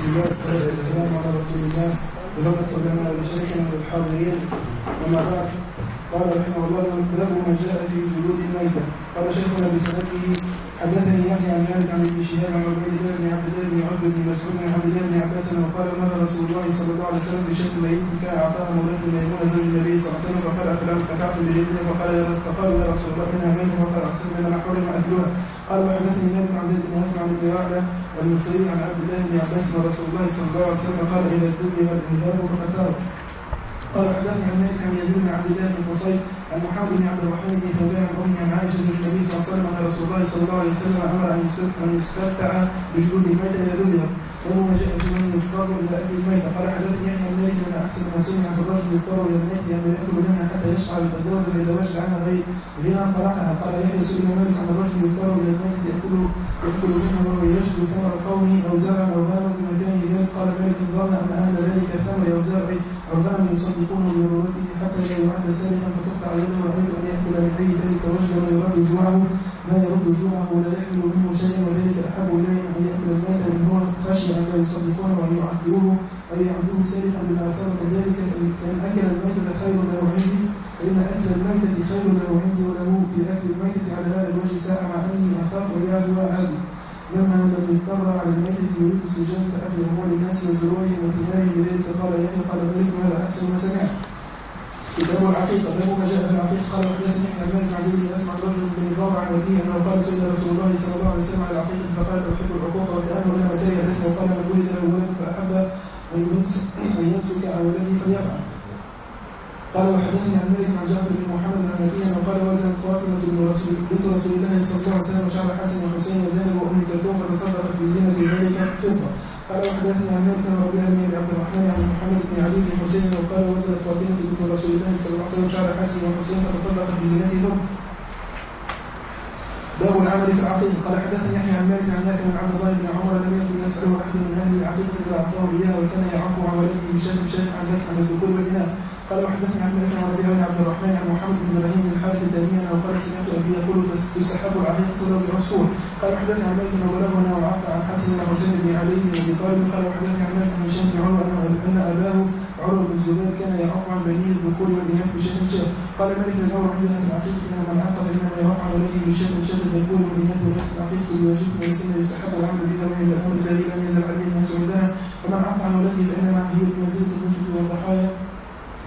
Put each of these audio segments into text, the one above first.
بسم الله والصلاة والسلام على رسول الله ورحمة لنا ولشيخنا والحاضرين وما بعد قال رحمه الله باب ما جاء في جلود الميتة قال شيخنا بسنته حدثني يحيى عن مالك عن ابن شهاب عن عبيد الله بن عبد الله بن عبد بن مسعود عن عبد الله بن عباس وقال مر رسول الله صلى الله عليه وسلم بشيء ميت كان اعطاها مولاة ميمونه زوج النبي صلى الله عليه وسلم فقال افلا قطعتم بجلدها فقال يا فقالوا يا رسول الله إنها ميتة. فقال أقسم بنا حرم اكلها قال وحدثني مالك عن زيد بن اسمع عن ابن وعلى المصري عن عبد الله بن عباس أن رسول الله صلى الله عليه وسلم قال اذا دبي الانذار فقد دار قال حدثني عن مالك عن يزيد بن عبد الله بن قصي عن محمد بن عبد الرحمن بن ثوبان عن أمه عن عائشة بن النبي صلى الله عليه وسلم أن رسول الله صلى الله عليه وسلم أمر أن أن يستمتع بجلود الميت اذا دبغت وهو ما جاء في من يضطر إلى اكل الميت قال حدثني يحيى عن مالك أن أحسن ما سمع في الرجل يضطر إلى الميت ان ياكل منها حتى يشقى ويتزوج فاذا وجد عنها غير غنى طرحها قال يحيى سئل مالك عن الرجل يضطر إلى الميت ياكل ياكل منها وهو يجد ثمر قومه أو زرعا أو غنما في مكانه ذلك قال مالك ظن أن أهل ذلك الثمر أو زرع. أو غنم يصدقونه بضرورته حتى لا يعد سارقا فتقطع يده ويريد أن يأكل من اي ذلك وجد ما يرد جوعه ما يرد جوعه ولا يحمل منه شيئا وذلك أحب إليه أن يأكل الميت من هو خشي أن لا يصدقونه وأن يعذروه أو يعبدوه سارقا بما اصاب ذلك فإن أكل الميتة خير له عندي فإن اكل الميتة خير له عندي وله في اكل الميتة على هذا الوجه ساعة مع اني اخاف ان يعدو عادي لما لم يضطر على الميت يريد استجابة أخذ وزروعهم وثمارهم بذلك قال يحيى قال مالك هذا أحسن ما سمعت. كتاب العقيقة باب ما جاء في العقيقة قال حدثني يحيى بن مالك عن زيد أسمع رجل بن الضار عن أبيه أنه قال سئل رسول الله صلى الله عليه وسلم على العقيقة فقال أحب العقوق وكأنه لما كره الاسم وقال من ولد له ولد فأحب أن ينسك عن ولده فليفعل. قال وحدثني عن مالك عن جعفر بن محمد عن أبيه أنه قال وزنت فاطمة بن رسول بنت رسول الله صلى الله عليه وسلم شعر حسن وحسين وزينب وام كلثوم فتصدقت بزينة ذلك فضة قال وحدثني عن مالك عن ربيع بن عبد الرحمن عن محمد بن علي بن حسين. انه قال وزنت فاطمه بنت رسول الله صلى الله عليه وسلم شعر حسن وحسين فتصدقت بزينه فضه باب العمل في العقيقه قال حدثني يحيى عن مالك عن نافع عن عبد الله بن عمر لم يكن يساله أحد من أهل العقيقه إلا أعطاه اياها وكان يعق عن ولده بشيء شيء عن ذلك عن الذكور والإناث. قال وحدثني عن مالك عن ربيع بن عبد الرحمن عن محمد بن إبراهيم بن الحارث الدامي أنه قال سمعت أبي يقول تستحب العقيقه له بالرسول قال وحدثني عن مالك انه بلغنا وعق عن حسن بن حسين بن علي بن أبي طالب قال وحدثني عن مالك بن هشام بن عمر أن أباه عمر بن الزبير كان يعق عن بنيه الذكور والاناث بشيء شيء قال مالك بن الامر عندنا في العقيقه ان من عق فانما يعق ولده بشيء شيء الذكور والاناث ونفس العقيقه بواجب ولكن يستحب العمل بها وهي الامر الذي لم يزل عليه الناس عندنا ومن عق عن ولده فانما هي بمنزله النسك والضحايا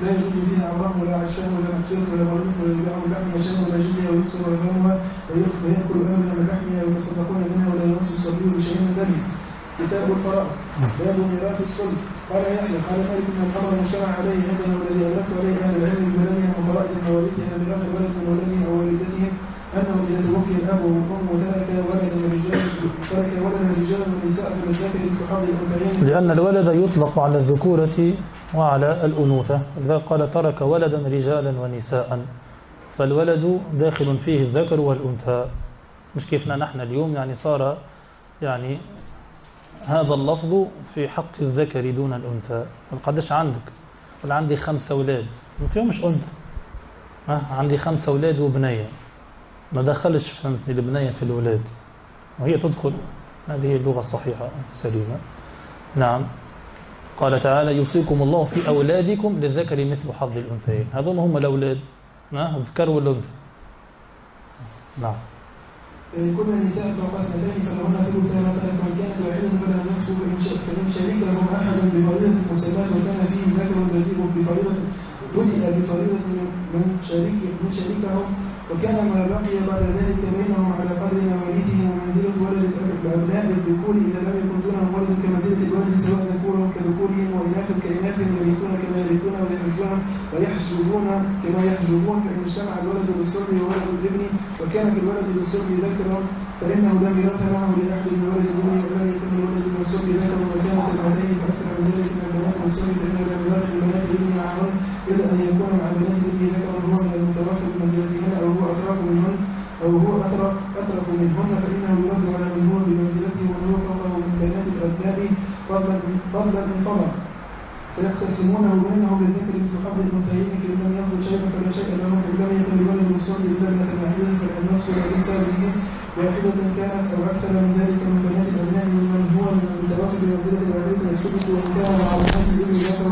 لا يجوز فيها عورهم ولا عشان ولا مكسورة ولا مريض ولا يباع من لحمها شيء ولا جلدها ويكسر عظامها ويأكل أهلها من لحمها ويتصدقون منها ولا يمس الصبي بشيء من دمه. كتاب الفرائض باب ميراث الصلب. قال يحيى قال مالك بن الامر مجتمع عليه عندنا والذي اورثت عليه أهل العلم بولدهم وفرائض مواليده ان ميراث الولد من ولدهم أو أنه إذا توفي الأب والأم وترك ولدا رجالا ترك ولدا رجالا ونساء فللذكر مثل حظ الأنثيين. لأن الولد يطلق على الذكورة وعلى الأنوثة. لذلك قال ترك ولدا رجالا ونساء فالولد داخل فيه الذكر والأنثى. مش كيفنا نحن اليوم يعني صار يعني هذا اللفظ في حق الذكر دون الأنثى. قدش عندك قل عندي خمسة أولاد. فيهم مش أنثى. عندي خمسة أولاد وبنية. ما دخلش فهمتني البنية في الأولاد. وهي تدخل. هذه هي اللغة الصحيحة السليمة. نعم. قال تعالى يوصيكم الله في أولادكم للذكر مثل حظ الأنثيين. هذول هم الأولاد. نعم الذكر والأنثى نعم. فإن كن النساء اثنتين فلهن ثلثا ما ترك وإن كانت النصف فإن شاء فإن شركهم أحد بفريضة مساواة وكان فيه ذكر بديء بفريضة بدأ بفريضة من شريك من شريكهم وكان ما بقي بعد ذلك بينهم على قدر مواليدهم ومنزلة ولد الأبناء الذكور. إذا لم يكن دونهم ولد كمنزلة الولد سواء ذكورهم كذكورهم وإناث كإناثهم يرثون كما يرثون ويحجبون كما يحجبون. فإن اجتمع الولد وكان في الولد بالصلب ذكرا فإنه لا ميراث معه لأحد من ولد الابن ولم يكن الولد بالصلب ذكر وكانت البنتين فأكثر من ذلك من البنات بالصلب فإنه لا ميراث لبنات الابن معهن إلا أن يكون مع بنات الابن ذكر هو من المتوفى بمنزلتهن أو هو أطراف منهن أو هو أطرف أطرف منهن فإنه يرد على من هو بمنزلته ومن هو فوقه من بنات الأبناء فضلا فضلا إن فضل فيقتسمونه بينهم للذكر مثل حظ الأنثيين فإن لم يأخذ شيئا فلا شيء لهم فإن لم يكن الولد بالصلب إلا ابنة واحدة فالنصف والأنثى به واحدة كانت أو أكثر من ذلك من بنات الأبناء ممن هو من المتوفى في منزلة واحدة السدس وإن كان مع الحج الابن ذكر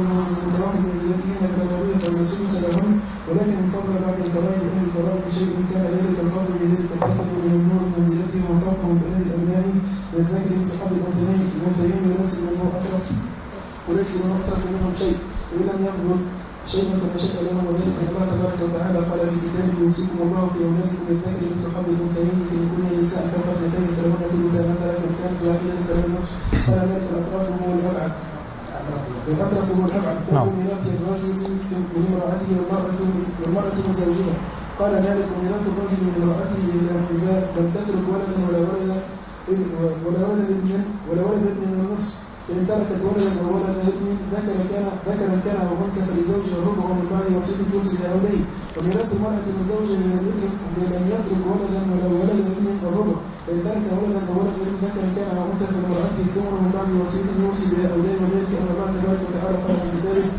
متوافق بمنزلتهما كالمولود فإن السدس لهن ولكن من فضل بعد الفرائض أهل الفرائض شيء كان ذلك الفضل بذلك الذكر وممنوع بمنزلته وفوقهم بأهل الأبناء للذكر مثل حظ الأنثيين الأنثيين وليس منه أطرف وليس منه أطرف منهم شيء وإن لم يفضل شيئا فلا شيء له وذلك ان الله تبارك وتعالى قال في كتابه يوصيكم الله في اولادكم للذكر مثل حظ الانثيين في كل نساء فوق اثنتين فلهن ثلثا ما ترك ان كانت واحدة فله النصف قال ذلك الاطراف هو الابعد الاطرف هو الابعد نعم. وهو ميراث الرجل من امراته والمراه والمراه من زوجها قال مالك ميراث الرجل من امراته اذا اذا لم تترك ولدا ولا ولد ولا ولد ابن ولا ولد من النصف فإن تركت ولدا أو ولد ابن ذكر كان ذكرا كان أو أنثى فلزوجها الربع من بعد وصية توصي لأوليه وميراث المرأة من إذا لم يترك ولدا ولا ولد ابن الربع فإن ترك ولدا أو ولد ابن ذكرا كان أو أنثى فلامرأته الثمن من بعد وصية يوصي بها أوليه وذلك أن الله تبارك وتعالى قال في كتابه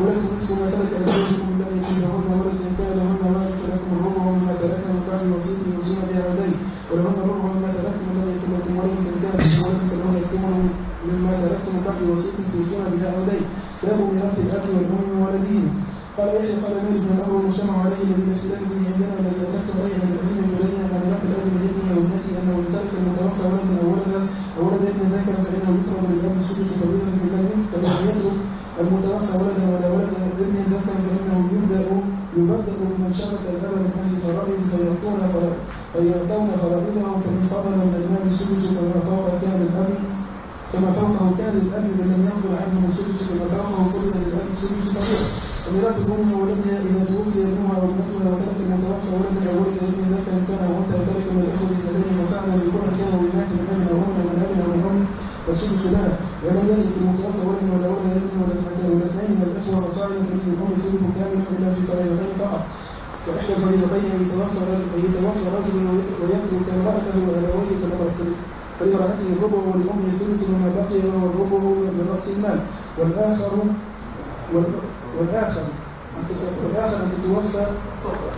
ولكم نصف ما ترك أزواجكم من لم يكن لهن ولد إن كان لهن ولد فلكم الربع مما تركن من بعد وصية يوصون بها أوليه ولهن الربع مما تركتم من لم يكن لكم ولد فإن كان لكم ولد فلهن الثمن مما تركتم من بعد وصية توصون بها أوليه باب ميراث الأب والأم من ولدهم قال يحيى قال مالك بن الأمر المجتمع عليه الذي لا خلاف فيه عندنا الذي أدركت عليه أهل العلم من بين أن ميراث الأب من ابنه وابنته أنه إن ترك المتوفى ولدا أو ولدا أو ولد ابن ذكر فإنه يفرض للأب السدس فريضة في الأب فإن يترك المتوفى ولدا ولا ولد ابن ذكر فإنه يبدأ يبدأ بمن شرك الأب من أهل الفرائض فيعطون فرائض فيعطون فرائضهم فإن فضل من المال السدس فما فوق كان الأب كما فوقه كان للأب ومن لم يفضل عنه السدس كما فوقه فرض للأب السدس فريضة وميراث الأم وولدها إذا توفي ابنها أو ابنتها وترك المتوفى ولدا أو ولد ابن ذكر كان أو أنثى وترك من الإخوة اثنتين وسعنا بكون كانوا بنات من أب أو أم من أب أو من أم فالسدس لها ولم يترك المتوفى ولدا ولا ولد ابن ولا اثنتين ولا اثنين من الإخوة فصاعدا فللأم ثلث كامل إلا في فريضتين فقط وإحدى الفريضتين أن يتوفى رجل أن يتوفى رجل ويترك امرأته وأبويه فلامرأته الربع ولأمه الثلث مما بقي وهو الربع من رأس المال والآخر والآخر والآخر أن تتوفى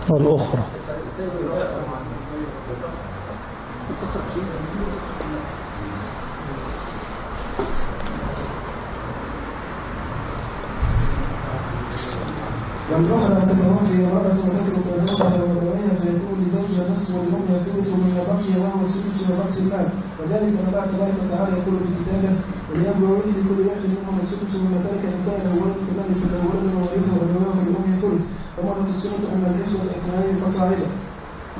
والأخرى والأخرى تتوفي امرأة وتترك زوجها وأبويها فيكون لزوجها نصف ولأمها ثلث مما بقي وهو سدس من رأس المال. وذلك أن الله تبارك وتعالى يقول في كتابه ولأبويه لكل واحد منهم السدس مما ترك إن كان له ولد يكن له ولد وورثه أبواه فلأمه ثلث ومرت السنة أن الإخوة اثنين فصاعدا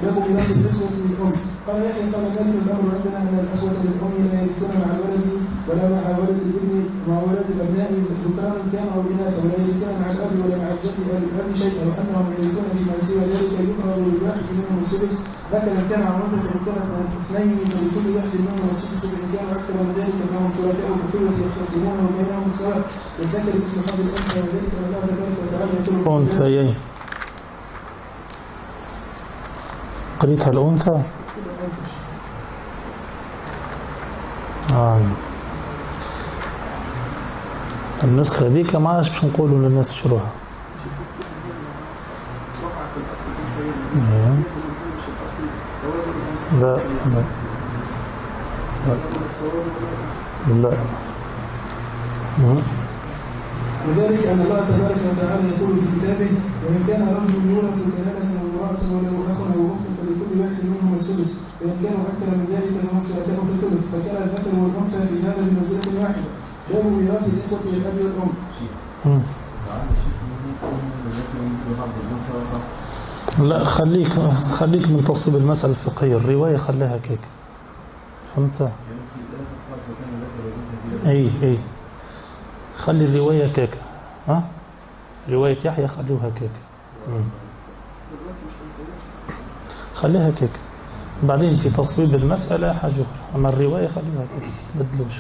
باب ميراث الإخوة للأم قال يحيى قال مالك الأمر عندنا أن الأخوة للأم لا يرثون مع الولد ولا مع ولد الابن مع ولد الأبناء ذكرانا كان أو إناثا ولا يرثون مع الأب ولا مع الجد أو الأب شيئا وأنهم يرثون فيما سوى ذلك يفرض للواحد منهم السدس. ذكرا كان عن أنثى فإن كانت اثنين فلكل واحد منهم السدس فإن كان أكثر من ذلك فهم شركاء في الثلث يختصمون وبينهم سواء. للذكر مثل حظ الأنثى وذلك الله تبارك وتعالى يقول في أنثيين قريتها الأنثى؟ آه. النسخة ذيك ما عادش باش نقولوا للناس شروها إيه. لا لا لا. وذلك أن الله تبارك وتعالى يقول في كتابه وإن كان رجل يورث وله أخ أو أخت فلكل واحد منهم السدس فإن كانوا أكثر من ذلك فهم شركاء في الثلث فكان الذكر والأنثى في هذا بمنزلة واحدة باب ميراث الإخوة للأب والأم. لا خليك خليك من تصويب المسألة الفقهية الرواية خليها كيك فهمت؟ اي اي خلي الرواية كيك ها؟ رواية يحيى خلوها كيك مم. خليها كيك بعدين في تصويب المسألة حاجة أخرى. أما الرواية خليها كيك تبدلوش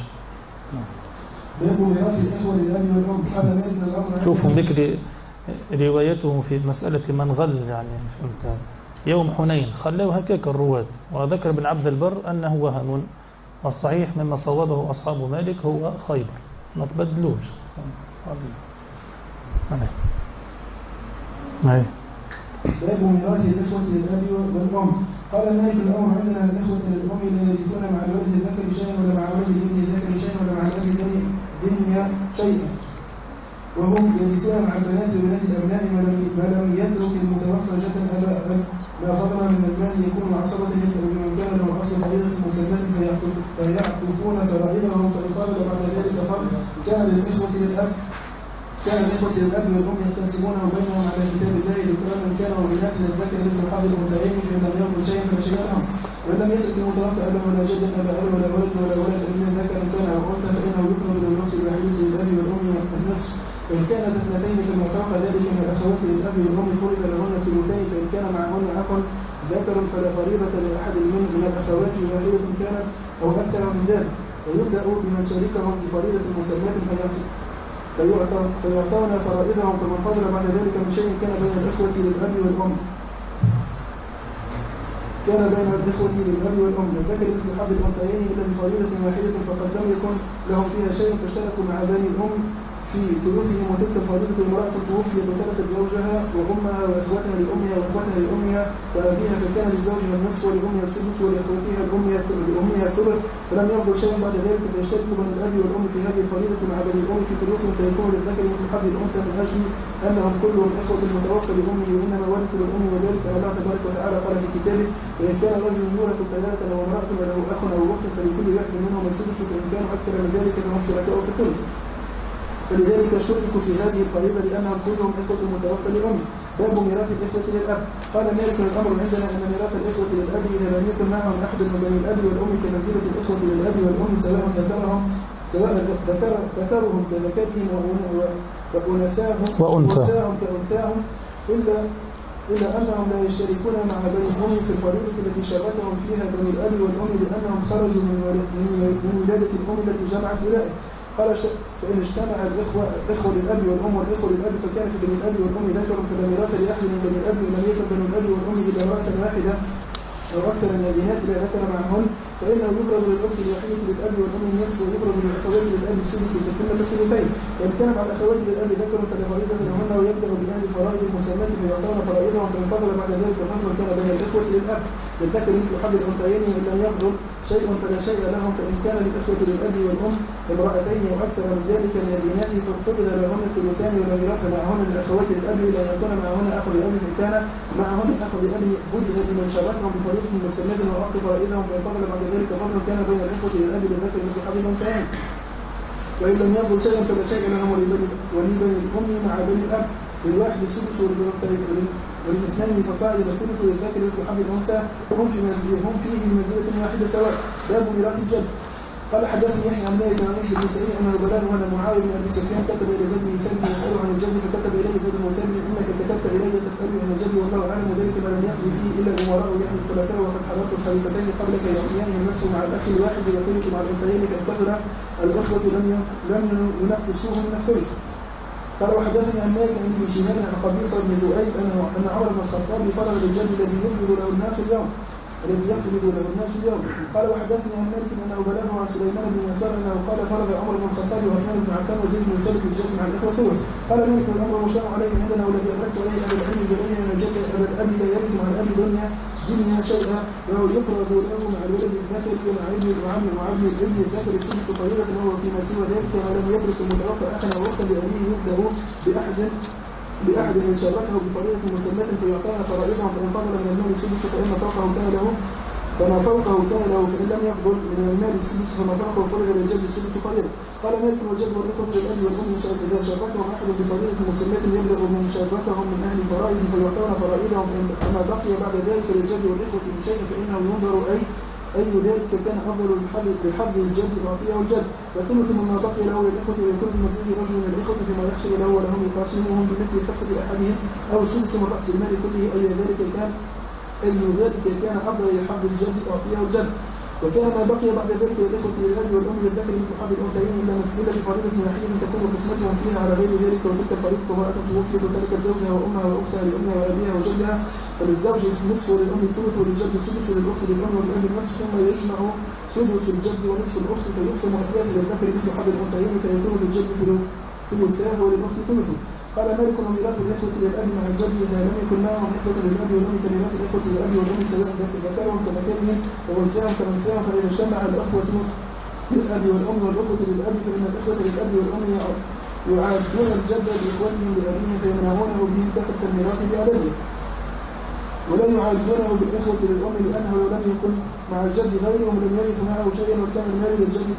باب ميراث الإخوة للأب والأم هذا من الأمر شوفوا ذكر روايته في مسألة من غل يعني فهمت؟ يوم حنين. خلوه هكاك الرواة. وذكر ابن عبد البر أنه وهن. والصحيح مما صوبه أصحاب مالك هو خيبر. ما تبدلوش. أي. أي. باب ميراث الإخوة للأب والأم. قال مالك الأمر عندنا الإخوة للأم لا يرثون مع الولد الذكر شيئا ولا مع ولد الابن الذكر شيئا ولا مع الأخ شيئا. وهم يرثون مع البنات وبنات الأبناء ما لم ما لم يترك المتوفى جدا أبا ما فضل من المال يكون عصبة لمن كان له أصل فريضة فيعطف- فيعطفون فرائضهم فإن فضل بعد ذلك فضل. كان للإخوة للأب كان الإخوة للأب والأم يقتسمونه بينهم على كتاب الله ذكرانا كان وبنات للذكر مثل حظ الأنثيين فإن لم يفضل شيئا شيء لهم وإن لم يترك المتوفى أبا ولا جدا أبا أبا ولا ولد ولا ولد ابن ذكر كان أو أنثى فإنه يفرض للأخت الوحيدة للأب والأم النصف فإن كانت اثنتين فما فوق ذلك من الأخوات للأب والأم فرض لهن الثلثين فإن كان معهن أخ ذكر فلا فريضة لأحد من من الأخوات واحدة كانت أو أكثر من ذلك. ويبدأ بمن شاركهم بفريضة مسماة فيعطون فرائضهم فمن فضل بعد ذلك من شيء كان بين الإخوة للأب والأم. كان بين الإخوة للأب والأم. للذكر مثل حظ الأنثيين إلا بفريضة واحدة فقد لم يكن لهم فيها شيء فاشتركوا مع بني الأم في ثلثهم وتلك الفريضة امرأة توفيت وتركت زوجها وأمها وإخوتها لأمها وإخوتها لأمها وأبيها فكان لزوجها النصف ولأمها السدس ولإخوتها الأمها لأمها الثلث فلم يفضل شيء بعد ذلك فيشترك بني الأب والأم في هذه الفريضة مع بني الأم في ثلثهم فيكون للذكر مثل حظ الأنثى من أجل أنهم كلهم إخوة المتوفى لأمه وإنما ورثوا للأم وذلك الله تبارك وتعالى قال في كتابه وإن كان رجل يورث كلالة أو امرأة أخ أو أخت فلكل واحد منهم السدس فإن كانوا أكثر من ذلك فهم شركاء في الثلث. فلذلك شركوا في هذه الفريضة لأنهم كلهم إخوة المتوفى لأمه باب ميراث الإخوة للأب. قال مالك الأمر عندنا أن ميراث الإخوة للأب إذا لم يكن معهم أحد من بني الأب والأم كمنزلة الإخوة للأب والأم سواء ذكرهم سواء ذكر ذكرهم كذكرهم وأنثاهم. وأنثاهم كأنثاهم إلا إلا أنهم لا يشتركون مع بني الأم في الفريضة التي شاركهم فيها بني الأب والأم لأنهم خرجوا من ول- من من ولادة الأم التي جمعت أولئك قال فإن اجتمع الإخوة الإخوة للأب والأم والإخوة للأب فكان في بني الأب والأم ذكر فلا ميراث لأحد من بني الأب ولم يكن بني الأب والأم إلا امرأة واحدة أو أكثر من البنات لا ذكر معهن. فإنه يفرض للأخت الوحيدة للأب والأم النصف ويفرض للأخوات للأب السدس وتكون الثلثين وإن كان مع الأخوات للأب ذكر فلا فريضة لهن ويبدأ بأهل الفرائض المسماة فيعطون فرائضهم فإن فضل بعد ذلك فضل كان بين الإخوة للأب. للذكر مثل حظ الأنثيين وإن لم يفضل شيء فلا شيء لهم فإن كان للإخوة للأب والأم امرأتين وأكثر من ذلك من البنات ففرض لهن الثلثان ولا ميراث معهن للأخوات للأب أن يكون معهن أخ لأب فإن كان معهن أخ لأب وجد لمن شاركهم بفريضة مسماة وأعطي فرائضهم فإن فضل بعد ذلك فضل كان بين الإخوة للأب للذكر مثل حظ الأنثيين وإن لم يفضل شيئا فلا شيء لهم ولبني ولبني الأم مع بني الأب. للواحد السدس وللأنثى وللاثنين فصاعد الثلث للذكر مثل حظ الأنثى هم في منزل هم فيه من منزلة واحدة سواء. باب ميراث الجد. قال حدثني يحيى عن مالك عن يحيى بن سعيد أنه بلغه ان معاوية بن أبي سفيان كتب إلى زيد بن ثابت يسأله عن الجد فكتب إليه زيد بن ثابت أنك كتبت إلي تسألني عن الجد والله أعلم ذلك ما لم يقضي فيه إلا الأمراء يعني الخلفاء وقد حضرت الخليفتين قبلك يعطيانه النصف مع الأخ الواحد وثلث مع الأنثيين فان كثر الأخوة لم لم ينقصوه من الثلث. قال وحدثني عن مالك عن ابن شهاب عن قبيصة بن ذؤيب انه أن عمر بن الخطاب فرغ للجد الذي يفرض له الناس اليوم. الذي يفرض له الناس اليوم. قال وحدثني عن مالك أنه بلغه عن سليمان بن يسار أنه قال فرض عمر بن الخطاب وعثمان بن عفان وزيد بن ثابت الجد مع الإخوة ثلث قال مالك الأمر مشار عليه عندنا والذي أدركت عليه أبي العلم بنيه ان أبا الاب لا يرث مع الاب دنيا دنيا شيئا وهو يفرض له مع الولد الذكر مع ابن وعم وعم الابن الذكر السدس فريضه وهو فيما سوى ذلك كما لم يدرك المتوفى أخا أو اختا لأبيه يبدأ بأحد بأحد من شاركه بفريضة مسماة فيعطانا فرائضهم فإن فضل من المال السدس فإن فوقه كان له فما فوقه كان له فإن لم يفضل من المال السدس فما فوقه فرض للجد السدس فريضة قال مالك والجد والإخوة للأب والأم إذا شاركهم أحد بفريضة مسماة يبلغ من شاركهم من أهل الفرائض فيعطون فرائضهم فما بقي بعد ذلك للجد والإخوة من شيء فإنه ينظر أي أي ذلك كان أفضل للحظ للحظ الجد يعطيه الجد وثلث مما بقي له للإخوة ويكون بمزيد رجل من الإخوة فيما يحصل له ولهم يقاسمهم بمثل حصة أحدهم. أو سدس من رأس المال كله أي ذلك كان أي ذلك كان أفضل للحظ الجد يعطيه الجد وكان ما بقي بعد ذلك للإخوة للأب والأم للذكر مثل حظ الأنثيين إلا إلا بفريضة واحدة تكون قسمتهم فيها على غير ذلك وتلك الفريضة امرأة توفيت وتركت زوجها وأمها وأختها لأمها وأبيها وجدها فللزوج النصف وللأم الثلث وللجد السدس وللأخت للأم والأب النصف ثم يجمع سدس الجد ونصف الأخت فيقسم أثلاث للذكر مثل حظ الأنثيين فيكون للجد ثلثاه وللأخت ثلثه. قال مالك وميراث الإخوة للأب مع الجد إذا لم يكن معهم إخوة للأب والأم كميراث الإخوة للأب والأم سواء ذكرهم كمكانهم وأنثاهم كمنثاهم فإذا اجتمع الأخوة للأب والأم والأخوة للأب فإن الإخوة للأب والأم يعادون الجد بإخوانهم لأبيه فيمنعونه به دخل الميراث بأبيه. ولا يعادونه بالإخوة للأم لأنه لم يكن مع الجد غيرهم لم يرث معه شيئا وكان المال للجد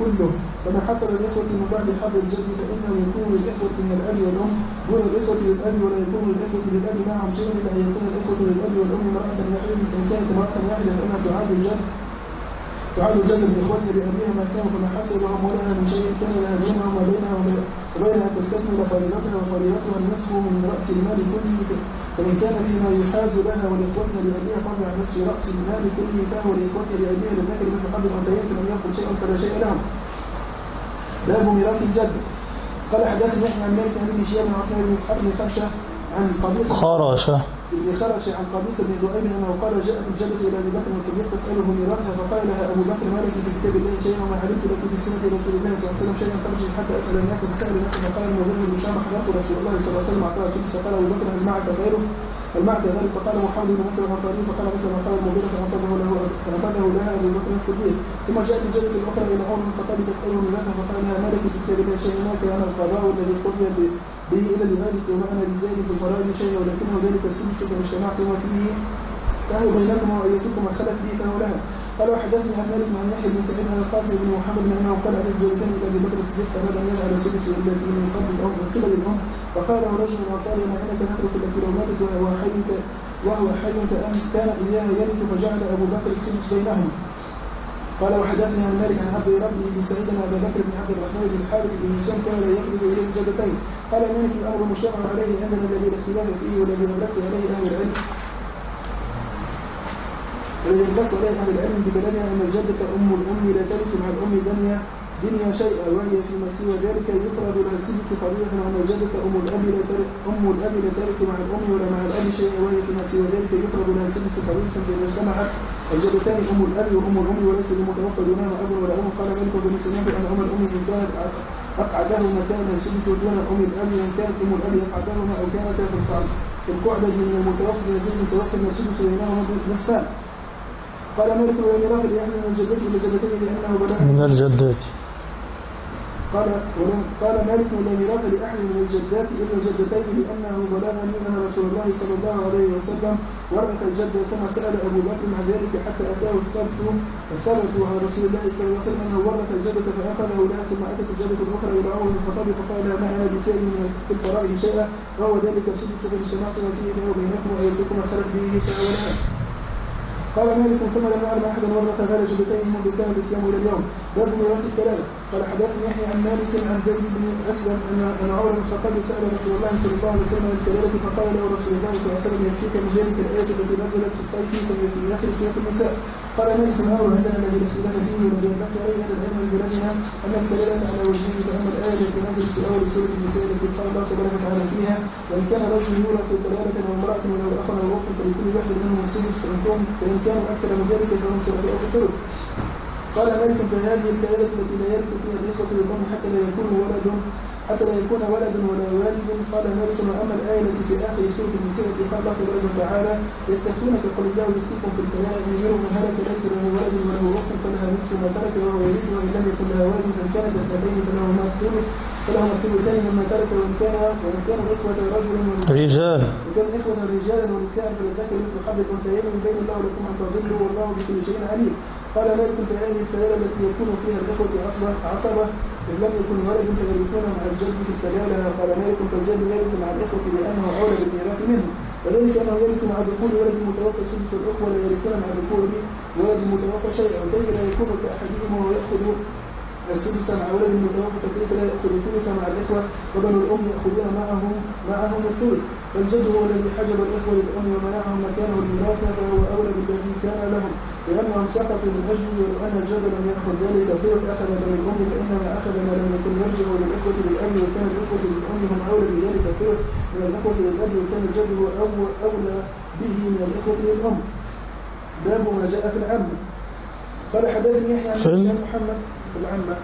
كله فما حصل الإخوة من بعد حظ الجد فإنه يكون للإخوة من الأب والأم دون الإخوة للأب ولا يكون للإخوة للأب معهم شيء إلا أن يكون الإخوة للأب والأم امرأة واحدة فإن كانت امرأة واحدة فإنها تعاد الجد. تعاد الجد بإخوتها لأبيها ما كانوا فما حصل لهم ولها من شيء كان لها دونهم وبينها وبين أن تستكمل فريضتها وفريضتها النصف من رأس المال كله. فإن كان فيما يحاز لها ولإخوتها لأبيها عن نصف رأس المال كله. فهو لإخوتها لأبيها للذكر مثل حظ الأنثيين فلم يأخذ شيئا فلا شيء لهم. باب ميراث الجد. قال حدثني عن مالك عن ابن شهاب بن عثمان بن إسحاق بن خرشة عن قبيصة. خرشة. ابن خرش عن قبيصه بن ذؤيب أنه قال جاءت الجده إلى أبي بكر الصديق تساله ميراثها فقال لها أبو بكر ما لك في كتاب الله شيئا؟ وما علمت لك في سنة رسول الله صلى الله عليه وسلم شيئا؟ خرج حتى أسأل الناس فسأل الناس فقال المغير بن شام حضرت رسول الله صلى الله عليه وسلم اعطاها سدس. فقال أبو بكر هل معك غيره؟ المعنى ذلك فقال محمد بن مسلم الانصاري فقال مثل ما قال المغيرة فأخذه له فأخذه لها أبو بكر الصديق. ثم جاءت الجدة الأخرى إلى عمر بن الخطاب تسأله ميراثا فقال لها ما لك في كتاب الله شيء ما كان القضاء الذي قضي به إلا لغيرك وما أنا بزائد في الفرائض شيئا ولكنه ذلك السدس فإن اجتمعتما فيه فهو بينكم وأيتكما خلت به فهو لها. قال وحدثني عن مالك عن يحيى بن سعيد عن القاسم بن محمد أنه قال أتت الجدتان إلى أبي بكر الصديق فأراد أن يجعل السدس للتي من قبل الام من قبل الام فقال رجل من الأنصار أما إنك تترك التي لو ماتت وهو حي وهو حي كان إياها يرث فجعل أبو بكر السدس بينهم قال وحدثني عن مالك عن عبد ربه بن سعيد عن أبي بكر بن عبد الرحمن بن الحارث بن هشام كان لا يخرج إليه الجدتين قال مالك الأمر مجتمع عليه عندنا الذي لا اختلاف فيه والذي أدركت عليه أهل العلم. الذي أدركت عليه أهل العلم ببلدها أن الجدة أم الأم لا ترث مع الأم دنيا دنيا شيئا وهي فيما سوى ذلك يفرض لها السدس فريضة وأن الجدة أم الأب لا أم الأب لا ترث مع الأم ولا مع الأب شيئا وهي فيما سوى ذلك يفرض لها السدس فريضة فإذا اجتمعت الجدتان أم الأب وأم الأم وليس للمتوفى دونها أب ولا أم. قال مالك بن سنان أن أم الأم إن كانت أقعدهما كان السدس دون أم الأب إن كانت أم الأب أقعدهما أو كانتا في القعدة في القعدة من المتوفى يزيد المتوفى من السدس بينهما نصفان. قال مالك ولم يرافق لأحد من الجدات إلى الجدتين لأنه بلغ من الجدات. قال قال مالك لا ميراث لأحد من الجدات إلا الجدتين لأنه بلغني ان رسول الله صلى الله عليه وسلم ورث الجدة ثم سأل أبو بكر عن ذلك حتى أتاه الثبت الثبت عن رسول الله صلى الله عليه وسلم أنه ورث الجدة فأخذه لها ثم أتت الجدة الأخرى إلى عمر بن الخطاب فقال ما أنا بسائل في الفرائض شيئا؟ وهو ذلك السدس فان اجتمعتم فيه فهو بينكم وايتكم خلت به فهو لها. قال مالك ثم لم يعلم أحدا ورث مال جدتين منذ كان الإسلام إلى اليوم. باب ميراث الكلام قال حدثني يحيى عن مالك عن زيد بن أسلم أن أن عمر بن الخطاب سأل رسول الله صلى الله عليه وسلم عن الكلالة فقال له رسول الله صلى الله عليه وسلم يكفيك من ذلك الآية التي نزلت في الصيف في آخر سورة النساء. قال مالك الامر عندنا الذي اختلاف فيه والذي ذكرت عليه؟ هذا العلم بلادنا. أن الكلالة على وجهه فأما الآية التي نزلت في أول سورة النساء التي قال الله تبارك وتعالى فيها وإن كان رجل يورث كلالة وامرأة ولو اخا أو اخت فلكل واحد منهم السدس فإن كانوا أكثر من ذلك فهم شركاء في الثلث قال مالك فهذه الكلالة التي لا يرث فيها الإخوة للأم حتى لا يكون ولد حتى لا يكون ولد ولا والد. قال مالك وأما الآية التي في آخر سورة النساء التي قال الله تبارك وتعالى يستفتونك قل الله يفتيكم في الكلالة إن يروا من هلك ليس له ولد وله أخت فلها نصف ما ترك وهو يريد وإن لم يكن لها ولد فإن كانت اثنتين فلهما الثلث فلهما الثلثين مما ترك وإن كان وإن كانوا إخوة رجل رجال. وإن كان إخوة رجالا ونساء فللذكر مثل حظ الأنثيين من بين الله لكم أن تضلوا والله بكل شيء عليم. قال مالك في هذه الكلالة التي يكون فيها الإخوة عصبة عصبة إن لم يكن ولد فيرثون مع الجد في الكلالة قال مالك فالجد يرث مع الإخوة لأنه أولى بالميراث منه. وذلك أنه يرث مع دخول ولد المتوفى سدس الأخوة لا يرثون مع دخول ولد المتوفى شيئا وكيف لا يكون كأحدهم وهو يأخذ السدس مع ولد المتوفى فكيف لا يأخذ الثلث مع الإخوة؟ وبنو الأم يأخذون معهم معهم الثلث. فالجد هو الذي حجب الإخوة للأم ومنعهم مكانه الميراث فهو أولى بالذي كان لهم. لأنهم سقطوا من أجله ولو أن الجد لم يأخذ ذلك ثلث أخذ من الأم فإنما أخذ ما لم يكن يرجع للإخوة للأب وكان الإخوة للأم هم أولى بذلك الثلث من الإخوة للأب وكان الجد هو أولى به من الإخوة للأم باب ما جاء في العامة. قال حدثني يحيى عن محمد. في العامة.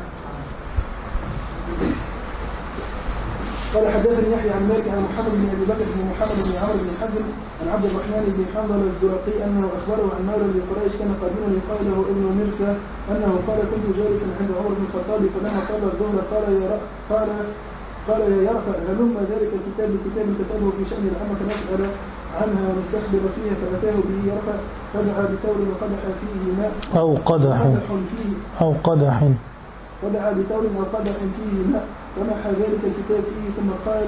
قال حدثني يحيى عن مالك عن محمد بن أبي بكر بن محمد بن عمرو بن حزم عن عبد الرحمن بن حنظل الزرقي أنه أخبره عن مولى لقريش كان قديما يقال له ابن مرسى أنه قال كنت جالسا عند عمر بن الخطاب فلما صلى الظهر قال يا قال قال يا يرفع هلم ذلك الكتاب بكتاب كتبه في شأن العامه فنسأل عنها ونستخبر فيها فأتاه به يرفع فدعا بتور وقدح فيه ماء. أو قدح. قدح فيه. أو قدح. ودعا بتور أو قدح فيه ماء. فمحى ذلك الكتاب فيه ثم قال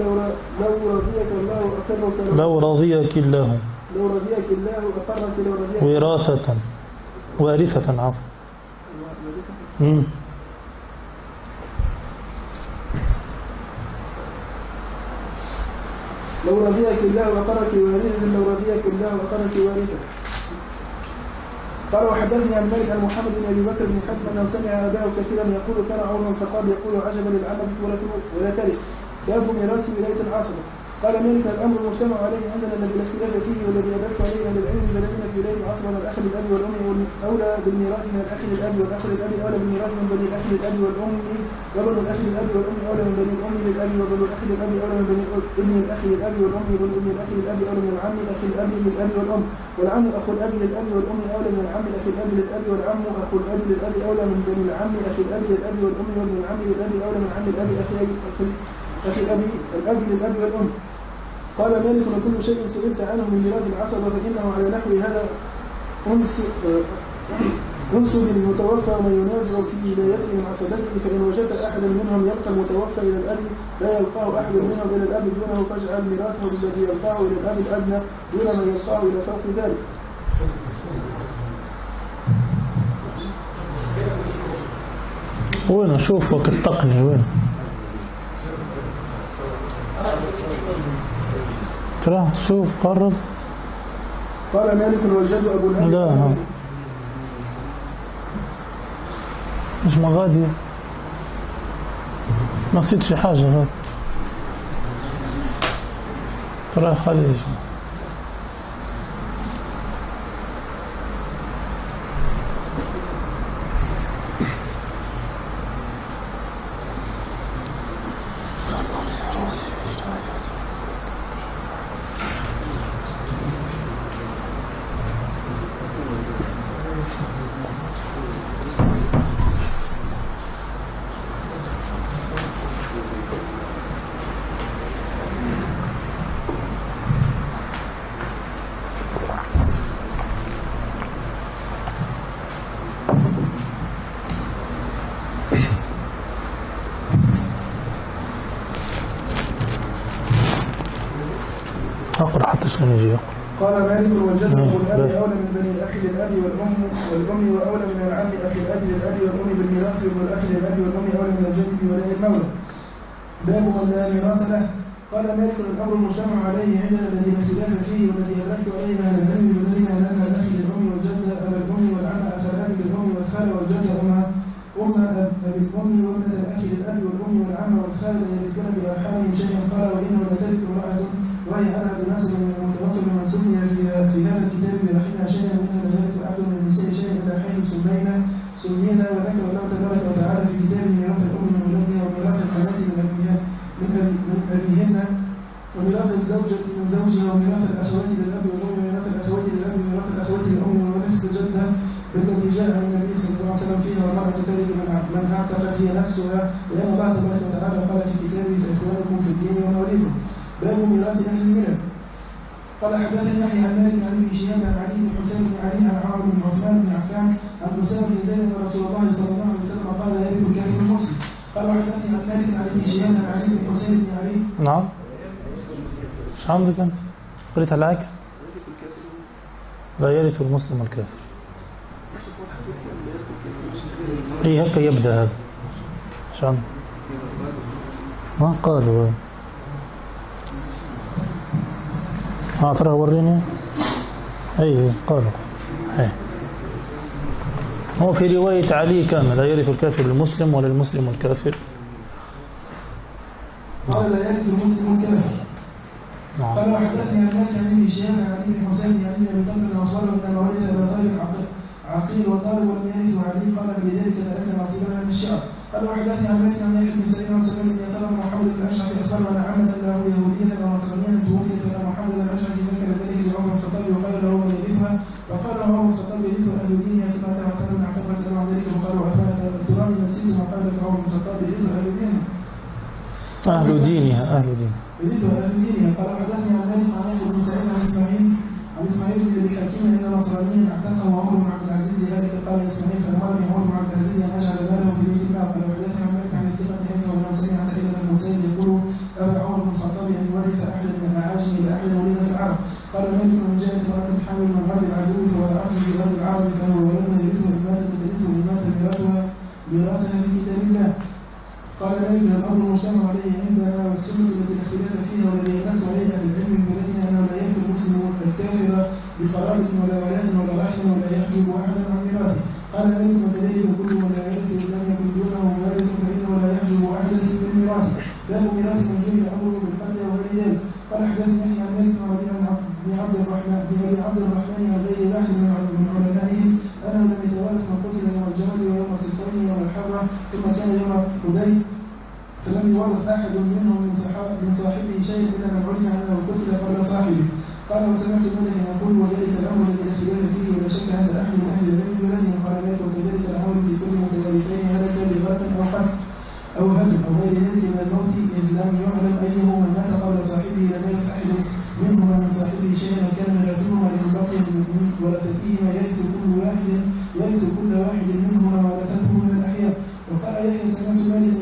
لو رضيك الله أقرك لو رضيك الله لو رضيك الله أقرك لو رضيك وراثة. وارثة عفوا. لو رضيك الله وقرك وارثا لو رضيك الله وقرك وارثا قال وحدثني عن مالك عن محمد بن أبي بكر بن حزم أنه سمع أباه كثيرا يقول كان عمر بن الخطاب يقول عجبا للعمل ولا ترث. باب ميراث ولاية العاصمة. قال مالك الأمر المجتمع عليه عندنا الذي لا اختلاف فيه والذي ادرك عليه أهل العلم الذين في العاصمه من الاخ للاب والأم اولى بالميراث من الاخ للاب والاخ للاب أولى بالميراث من بني الاخ للاب والأم وبنو الاخ للاب والأم أولى من بني الأخ للأب وبنو الاخ للاب أولى من بني ابن الاخ للاب والأم وبنو ابن الاخ للاب أولى من العم أخ الأب للأب والأم والعم اخو الأب للأب والأم أولى من العم أخ الأب للأب والعم اخو الأب للأب أولى من بني العم أخ الأب للأب والأم وابن العم للأب أولى من عم الأب أخي أخي الاب الاب للاب والأم. قال مالك وكل شيء سئلت عنه من ميراث العصبة فإنه على نحو هذا أنس انسب المتوفى ومن ينازع في ولايته من عصبته فإن وجدت أحدا منهم يلقى المتوفى إلى الأب لا يلقاه أحد منهم إلى الأب دونه فاجعل ميراثه بالذي يلقاه إلى الأب الأدنى دون من يلقاه إلى فوق ذلك. وين؟ شوف وقت التقني وين؟ ترى شوف قرب. قال مالك والجد أبو الأب لا. مش مغادي نسيت شي حاجة غاد. ترى خليج شلون يجي قال مالك والجد نعم. الأب لا. أولى من بني الأخ للأب والأم والأم وأولى من العم أخي الأب للأب والأم بالميراث وابن الأخ للأب والأم أولى من الجد بولاء المولى باب من لا ميراث له قال مالك الأمر المجتمع عليه عندنا الذي لا خلاف فيه والذي أدركت عليه أهل العلم الذين لنا الأخ للأم والجد أبا الأم والعم أخا الأب للأم والخال والجد أم أم أب أبي الأم وابنة الأخ للأب والأم والعم والخال لا يرثون بأرحامهم شيئا قال وإنه لترث امرأة وهي أبعد ناس من المتوفى من سمي في في هذا الكتاب برحمها شيئا منها لا يرث أحد من النساء شيئا إلا حيث سمينا سمينا وذكر الله تبارك وتعالى في كتابه ميراث الأم من ولدها وميراث البنات من أبيها من أبي من أبيهن وميراث الزوجة من زوجها وميراث الأخوات للأب والأم وميراث الأخوات للأب وميراث الأخوات للأم وورث الجدة بالذي جاء عن النبي صلى الله عليه وسلم فيها والمرأة ترث من من اعتقت هي نفسها لأن الله تبارك وتعالى قال في كتابه فإخوانكم في الدين ومواليكم باب ميراث أهل الملل. قال حدثني يحيى عن مالك عن ابن شهاب عن علي بن حسين بن علي عن عمر بن عثمان بن عفان عن مسلم بن زيد أن رسول الله صلى الله عليه وسلم قال لا يرث الكافر المسلم. قال وحدثني عن مالك عن ابن شهاب عن علي بن حسين بن علي. نعم. إيش عندك أنت؟ قريت على العكس. لا يرث المسلم الكافر. اي هيك يبدأ هذا؟ إيش ما قالوا. ها ترى وريني. أي قالوا. أي. هو في رواية علي كان لا يرث الكافر المسلم ولا المسلم الكافر. قال لا يرث المسلم الكافر. نعم. قال وحدثني عن مالك عن ابن شهاب عن علي بن حسين بن علي بن أبي طالب اخبره أن مواليد ابا طالب عقيل- وطالب ولم يرث علي. قال فلذلك تركنا نصيبنا من الشعب قد وحدثني عن مالك عن يحيى بن سعيد عن سليم بن يسار عن محمد بن أشعث اخبرنا عمة له يهودية ونصرانية توفيت ان محمد بن أشعث ذكر ذلك لعمر بن الخطاب وقال له من يرثها فقال عمر بن الخطاب يرث أهل دينها كما دعا عثمان بن عفان فسال عن ذلك وقال عثمان تران المسيح ما قال لك عمر بن الخطاب يرث أهل دينها أهل دينها أهل دينها يرث أهل دينها قال حدثني عن مالك عن يحيى بن سعيد عن اسماعيل عن إسماعيل بن أبي حكيم إن نصرانيا اعتقه عمر بن عبد العزيز ذلك قال إسماعيل فامرني عمر بن عبد العزيز ان اجعل واحد منهما ورثته من الأحياء وقال يحيى سمعت مالك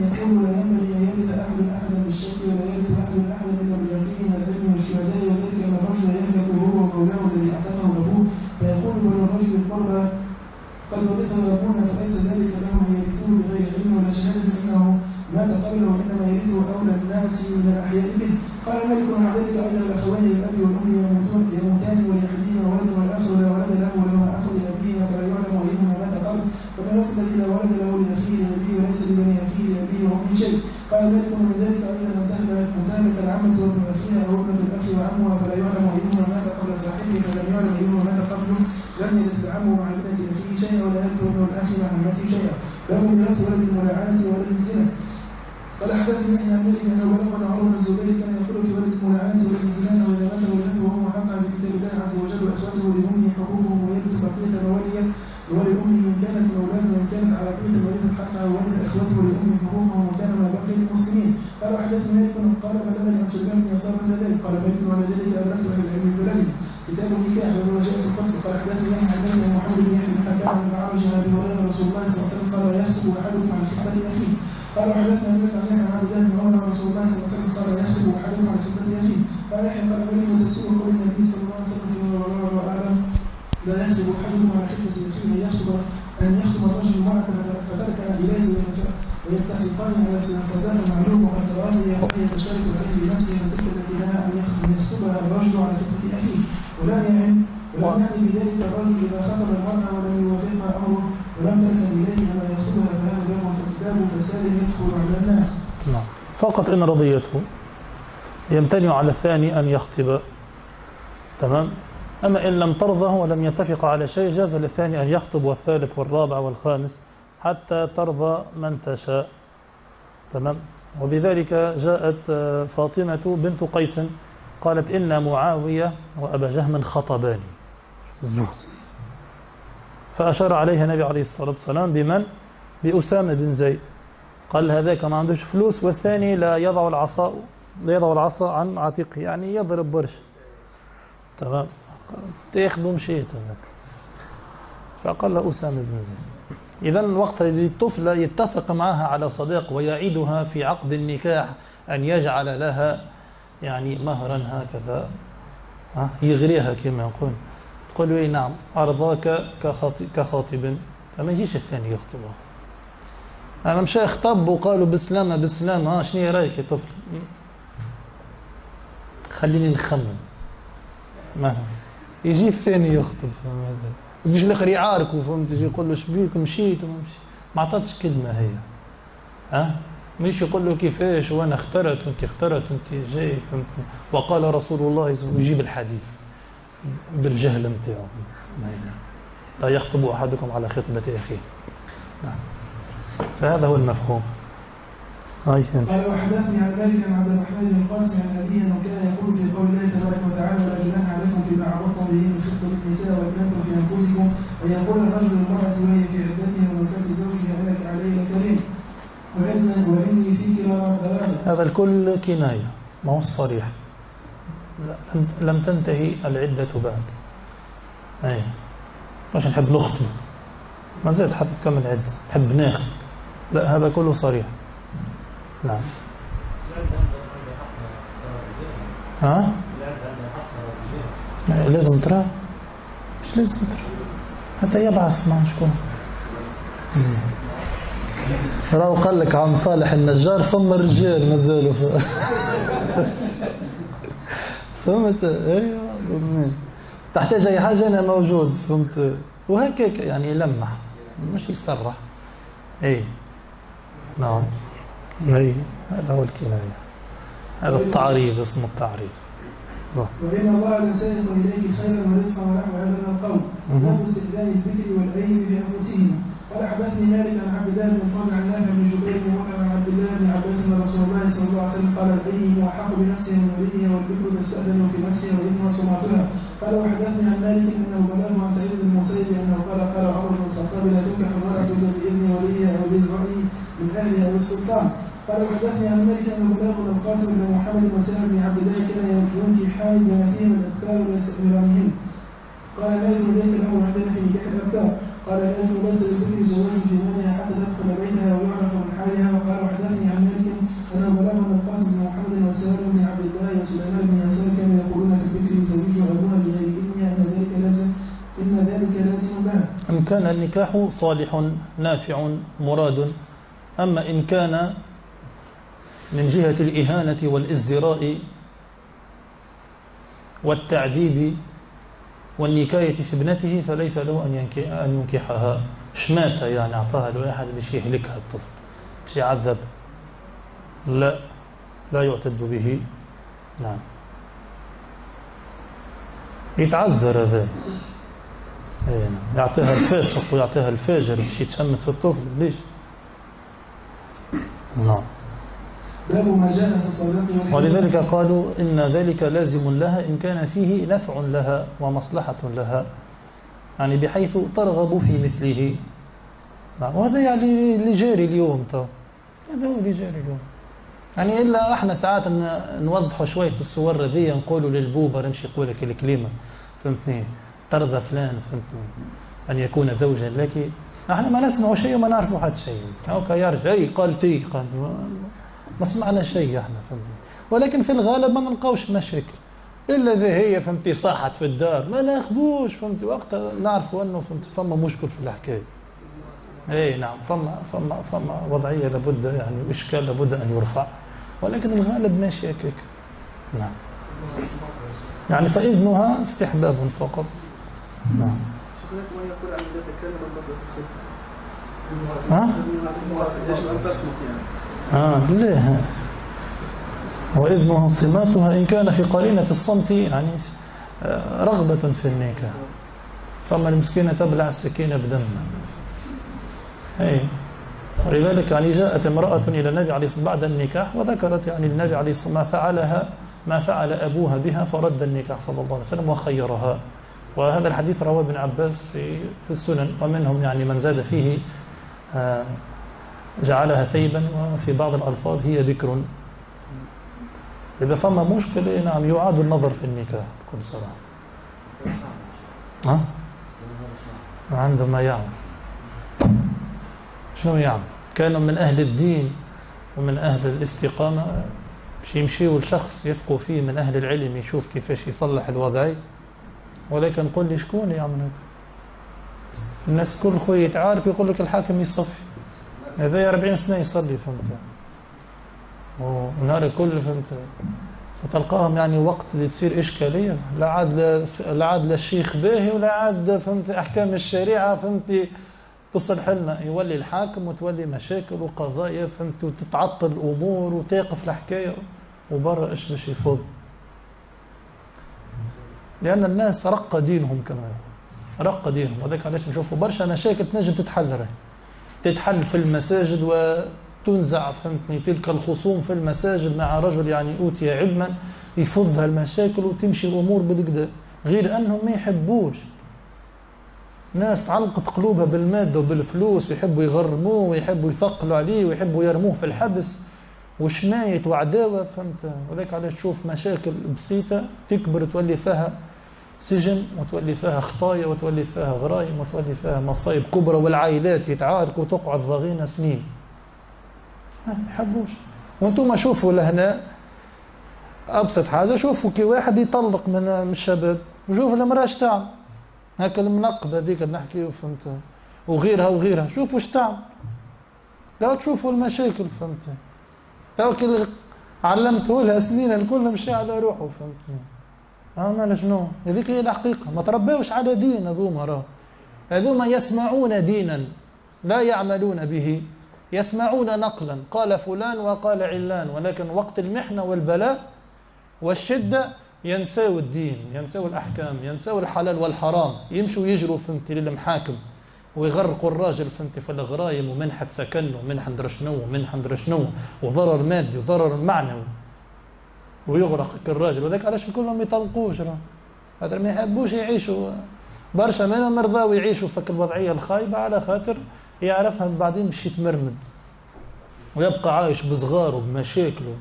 يمتنع على الثاني أن يخطب. تمام؟ أما إن لم ترضه ولم يتفق على شيء جاز للثاني أن يخطب والثالث والرابع والخامس حتى ترضى من تشاء. تمام؟ وبذلك جاءت آه، فاطمة بنت قيس قالت إن معاوية وأبا جهم خطباني. نعم. فأشار عليها النبي عليه الصلاة والسلام بمن؟ بأسامة بن زيد. قال هذاك ما عندوش فلوس والثاني لا يضع العصا يضع العصا عن عاتقه يعني يضرب برش تمام؟ تاخذه مشيت فقال له أسامة بن زيد إذا وقت للطفلة يتفق معها على صداق ويعيدها في عقد النكاح أن يجعل لها يعني مهرا هكذا. ها؟ يغريها كما نقول. تقول له إيه، نعم أرضاك كخاطب فما يجيش الثاني يخطبها أنا مشى خطب وقالوا بسلامة بسلامة شنو رأيك يا طفل؟ خليني نخمم. ما يجي الثاني يخطب؟ فهمت يجيش الآخر يعاركه فهمت يجي يقول له شبيك مشيت وما مشيت. ما عطاتش كلمة هي. ها؟ مش يقول له كيفاش؟ وأنا اخترت وانت اخترت وانت جاي فهمت. وقال رسول الله يجيب الحديث بالجهل نتاعو لا يخطب أحدكم على خطبة أخيه. نعم. فهذا هو المفهوم. قال وحدثني عن مالك عن عبد الرحمن بن القاسم عن أبيه أنه كان يقول في قول الله تبارك وتعالى ولا جناح عليكم فيما عرضتم به من خفتم النساء واكرمتم في انفسكم ان يقول الرجل للمراه وهي في عدتها ومثال زوجها إنك علي كريم. وإن وإني فيك هذا الكل كناية ما هو الصريح. لم تنتهي العدة بعد. أي. مش نحب نختم ما زلت حتى تكمل عده نحب ناخذ. لا هذا كله صريح. نعم. ها؟ لازم ترى. مش لازم ترى. حتى يبعث مع شكون راهو قال لك عم صالح النجار ثم رجال مازالوا فهمت؟ أيوه تحتاج أي حاجة؟ أنا موجود فهمت. وهكاك يعني يلمح مش يصرح أي. نعم. أي هذا هو الكناية. هذا التعريف اسمه التعريف. وإن الله لسائق إليك خيرا ورزقا ونحو هذا من القول باب استخدام البكر والأيم في أنفسهما قال حدثني مالك عن عبد الله بن الفضل عن نافع بن جبير بن عن عبد الله بن عباس أن رسول الله صلى الله عليه وسلم قال الايم احق بنفسها من ولدها والبكر تستاذن في نفسها واثمها سمعتها قال وحدثني عن مالك أنه بلغه عن سعيد بن المسيب انه قال قال عمر بن الخطاب لا تنكح المراه إلا بإذن وليها أو ذي الرأي من أهلها أو السلطان قال وحدثني عن مالك أنه بلغه بن القاسم بن محمد بن سلمه بن عبد الله كان ينكحان بناتهما الأبكار ويستأمرانهن قال مالك ذلك الأمر عندنا في نكاح الأبكار. قال مالك ليس للذكر جواز في مالها حتى تدخل بيتها ويعرف من حالها. وقال وحدثني عن مالك أنه بلغه بن القاسم بن محمد وسالم بن عبد الله وسليمان بن يسار كانوا يقولون في البكر يزوجها ابوها بغير اذنها أن ذلك لازم إن ذلك لازم لها. إن كان النكاح صالح نافع مراد. أما إن كان من جهة الإهانة والإزدراء والتعذيب والنكاية في ابنته فليس له أن ينكحها. شماتة يعني أعطاها لواحد باش يهلكها الطفل. باش يعذب. لا. لا يعتد به. نعم. يتعذر هذا. اي نعم. يعطيها الفاسق ويعطيها الفاجر باش يتشمت في الطفل. ليش؟ نعم. باب ما جاء في الصلاة ولذلك قالوا إن ذلك لازم لها إن كان فيه نفع لها ومصلحة لها يعني بحيث ترغب في مثله. نعم وهذا يعني اللي جاري اليوم تو. هذا هو اللي جاري اليوم. يعني إلا إحنا ساعات نوضحوا شوية الصور ذي نقولوا للبوبر نمشي يقول لك الكلمة فهمتني؟ ترضى فلان فهمتني؟ أن يكون زوجا لك. إحنا ما نسمع شيء وما نعرفوا حد شيء. هكا يرجع أي قال تي قال. ما سمعنا شيء إحنا فهمتي ولكن في الغالب ما نلقاوش مشاكل. إلا إذا هي فهمتي صاحت في الدار ما ناخذوش فهمتي وقتها نعرفوا أنه فهمتي فما مشكل في الحكاية. إي نعم فما فما فما وضعية لابد يعني إشكال لابد أن يرفع. ولكن الغالب ماشي هكاك. نعم. يعني فإذنها استحباب فقط. نعم. ها؟ آه ليه وإذنها صماتها إن كان في قرينة الصمت يعني آه، رغبة في النكاح فما المسكينة تبلع السكينة بدم. أي. ولذلك يعني جاءت امرأة إلى النبي عليه الصلاة بعد النكاح وذكرت يعني النبي عليه الصلاة ما فعلها ما فعل أبوها بها فرد النكاح صلى الله عليه وسلم وخيرها. وهذا الحديث رواه ابن عباس في في السنن ومنهم يعني من زاد فيه آه جعلها ثيبا وفي بعض الألفاظ هي ذكر. إذا فما مشكلة نعم يعاد النظر في النكاح بكل صراحة. ها؟ عنده ما يعمل. شنو يعمل؟ كانوا من أهل الدين ومن أهل الاستقامة. باش يمشيوا لشخص يثقوا فيه من أهل العلم يشوف كيفاش يصلح الوضعي. ولكن قل لي شكون يعمل الناس كل خويا يتعارك يقول لك الحاكم يصفي. هذا 40 سنة يصلي فهمت؟ ونهار الكل فهمت؟ وتلقاهم يعني وقت اللي تصير إشكالية. لا عاد لا عاد لا الشيخ باهي ولا عاد فهمت؟ أحكام الشريعة فهمت؟ تصلح لنا يولي الحاكم وتولي مشاكل وقضايا فهمت؟ وتتعطل الأمور وتقف الحكاية وبرا إيش باش يفوض لأن الناس رق دينهم كما رق دينهم. وذلك علاش نشوفوا برشا مشاكل تنجم تتحل تتحل في المساجد وتنزع فهمتني؟ تلك الخصوم في المساجد مع رجل يعني أوتي علما يفض المشاكل وتمشي الأمور بالكدا غير أنهم ما يحبوش. ناس تعلقت قلوبها بالمادة وبالفلوس ويحبوا يغرموه ويحبوا يثقلوا عليه ويحبوا يرموه في الحبس. وشماية وعداوة فهمت؟ ولكن علاش تشوف مشاكل بسيطة تكبر تولي فيها سجن وتولي فيها خطايا وتولي فيها غرايم وتولي فيها مصايب كبرى والعائلات يتعاركوا وتقعد ضغينة سنين. ما يحبوش. وأنتم شوفوا لهنا أبسط حاجة شوفوا كي واحد يطلق من الشباب وشوف المرأة اش تعمل. هكا المنقبة هذيك نحكي فهمت. وغيرها وغيرها شوفوا اش تعمل. لا تشوفوا المشاكل فهمت. لو كي علمته لها سنين الكل مشي على روحه فهمتني آه شنو؟ هذيك هي الحقيقة. ما تربوش على دين هذوما راه. هذوما يسمعون دينا لا يعملون به. يسمعون نقلا. قال فلان وقال علان ولكن وقت المحنة والبلاء والشدة ينسوا الدين ينسوا الأحكام ينسوا الحلال والحرام. يمشوا يجروا فهمتي للمحاكم ويغرقوا الراجل فهمتي في الغرايم ومنحة سكن ومنحة ندري شنو ومنحة ندري شنو وضرر مادي وضرر معنوي. ويغرق الراجل وذاك علاش كلهم ما يطلقوش خاطر ما يحبوش يعيشوا. برشا منهم مرضاو يعيشوا في الوضعية الخايبة على خاطر يعرفها بعدين مش يتمرمد. ويبقى عايش بصغاره بمشاكله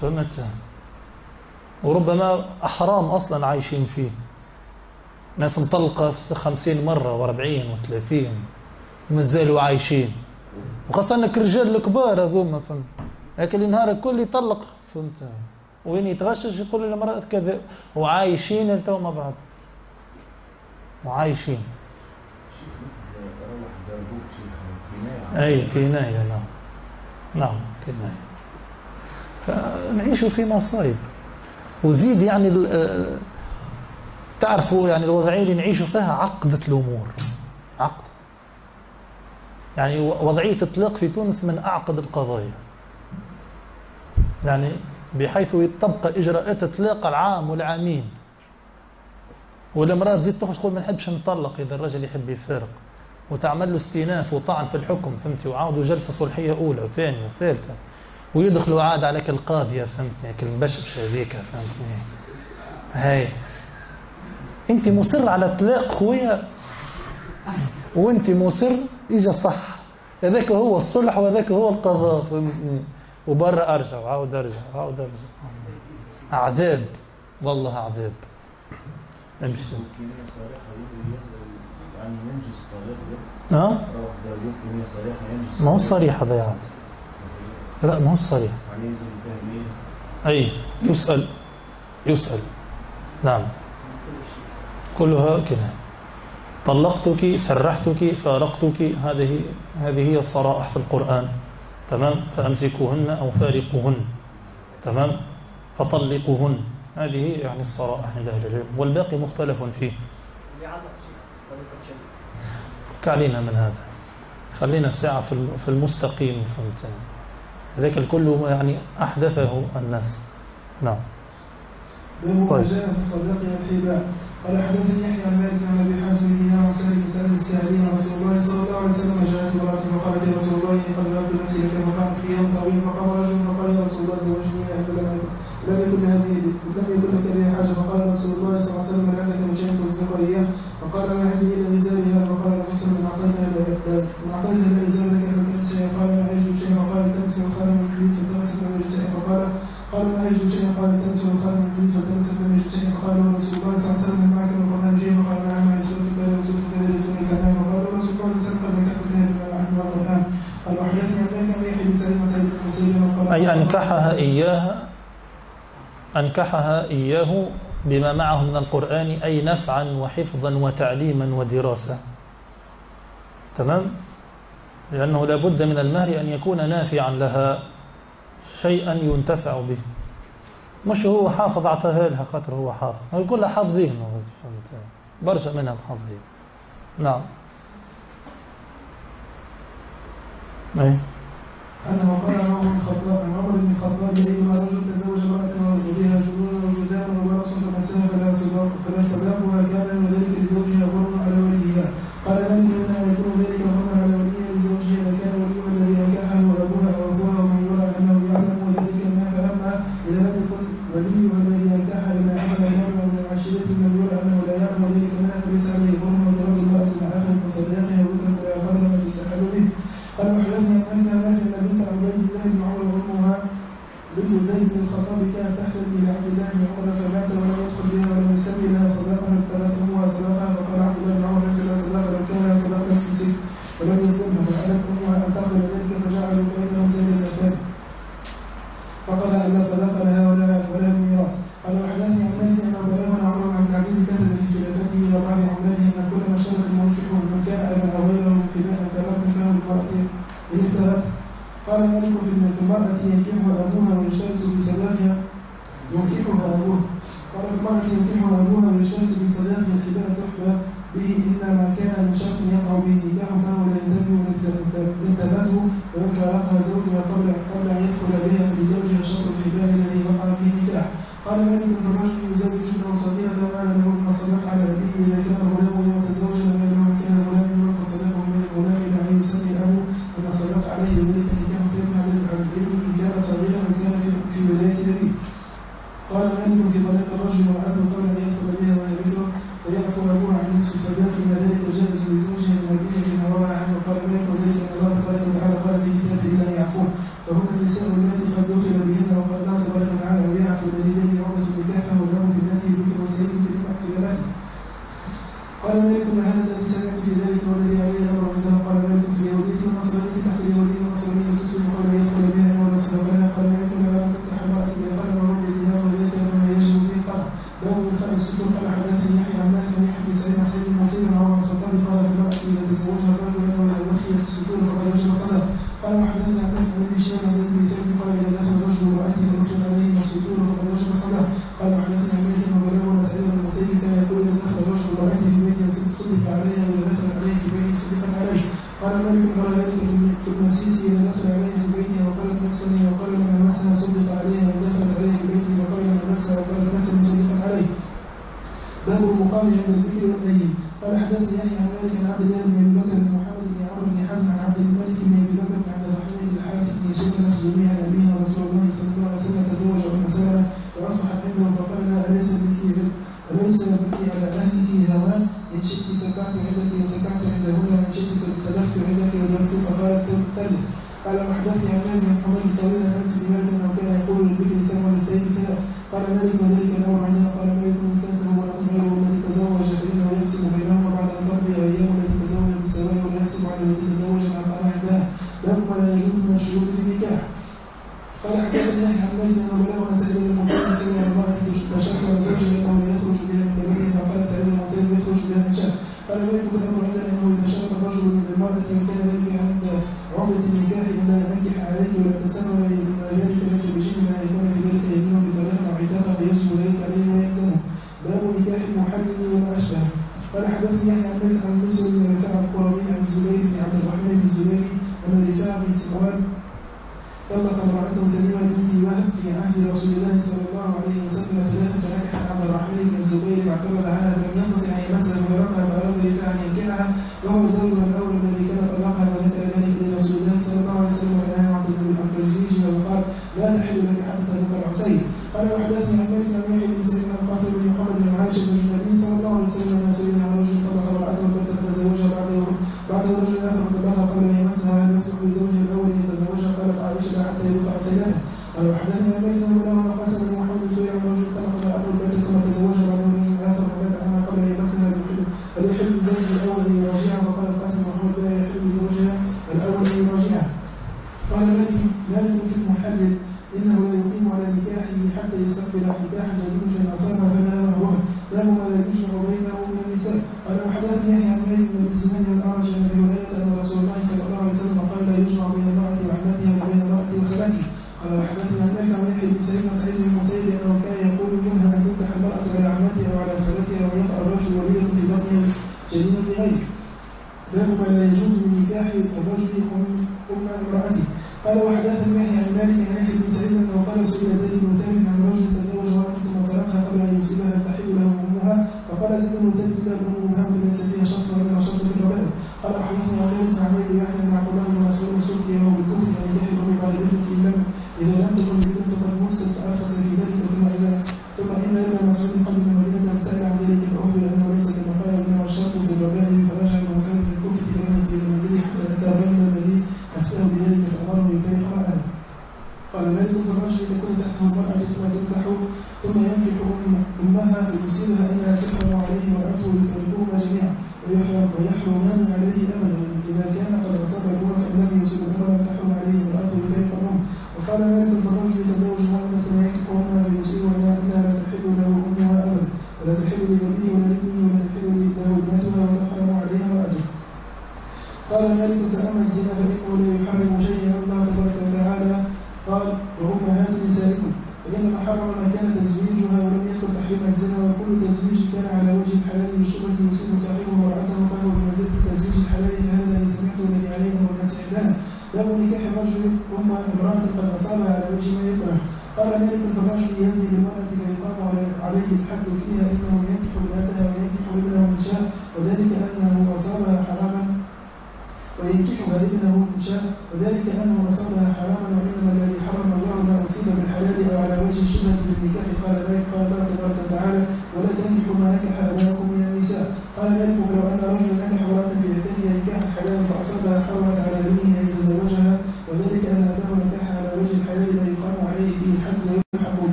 فهمت؟ وربما أحرام أصلا عايشين فيه. ناس مطلقة خمسين مرة وأربعين وثلاثين. مازالوا عايشين. وخاصة إنك رجال الكبار هذوما فهمت؟ لكن النهار الكل يطلق فهمت؟ وين يتغشش يقول للمرأة كذا وعايشين تو مع بعض. وعايشين. أي كناية نعم. نعم كناية. فنعيش في مصايب وزيد يعني تعرفوا يعني الوضعية اللي نعيشوا فيها عقدة الأمور. عقد. يعني وضعية الطلاق في تونس من أعقد القضايا. يعني بحيث تبقى إجراءات الطلاق العام والعامين. والامرأة تزيد تخرج تقول ما نحبش نطلق إذا الرجل يحب يفارق وتعمل له استئناف وطعن في الحكم فهمتي وعاودوا جلسة صلحية أولى وثانية وثالثة. ويدخلوا عاد عليك القاضية فهمتني كل المبشبش هذيك فهمتني هاي. أنت مصر على الطلاق خويا؟ وأنت مصر إجا صح. هذاك هو الصلح وهذاك هو القضاء فهمتني؟ وبرا أرجع وعاود ارجع وعاود ارجع اعذاب والله اعذاب امشي. ها؟ ما هو صريح هذا يعني لا ما هو صريح أي يسأل يسأل. نعم. كلها كده. طلقتك سرحتك فارقتك هذه هذه هي الصرائح في القرآن. تمام؟ فأمسكوهن أو فارقوهن. تمام؟ فطلقوهن. هذه يعني الصرائح عند أهل العلم. والباقي مختلف فيه. كعلينا من هذا. خلينا الساعة في المستقيم فهمتني ذلك الكل يعني أحدثه الناس. نعم. طيب. قال حدثني يحيى عن مالك عن أبي حازم بن دينار وسالم بن سالم رسول الله صلى الله عليه وسلم جاءت امرأة فقالت يا رسول الله إني قد ذهبت نفسي لك فقامت في يوم طويل. فقام رجل فقال يا رسول الله زوجني لم لم يكن لم يكن لك بها حاجة. فقال رسول الله صلى الله عليه وسلم عندك من شيء تصدق إياه. أنكحها إياه بما معه من القرآن أي نفعا وحفظا وتعليما ودراسة. تمام؟ لأنه لابد من المهر أن يكون نافعا لها شيئا ينتفع به. مش هو حافظ عطاها لها خاطر هو حافظ. هو كلها حافظين. برشا منها حافظين نعم. إيه؟ أنه قال عمر بن الخطاب عمر بن الخطاب أيما رجل تزوج امرأة وبها جنون وجدان وبرص فمسها فلا صداق فلا صداقها كان من ذلك لزوجها غر على وليها. قال من يكون ذلك ابدا ولا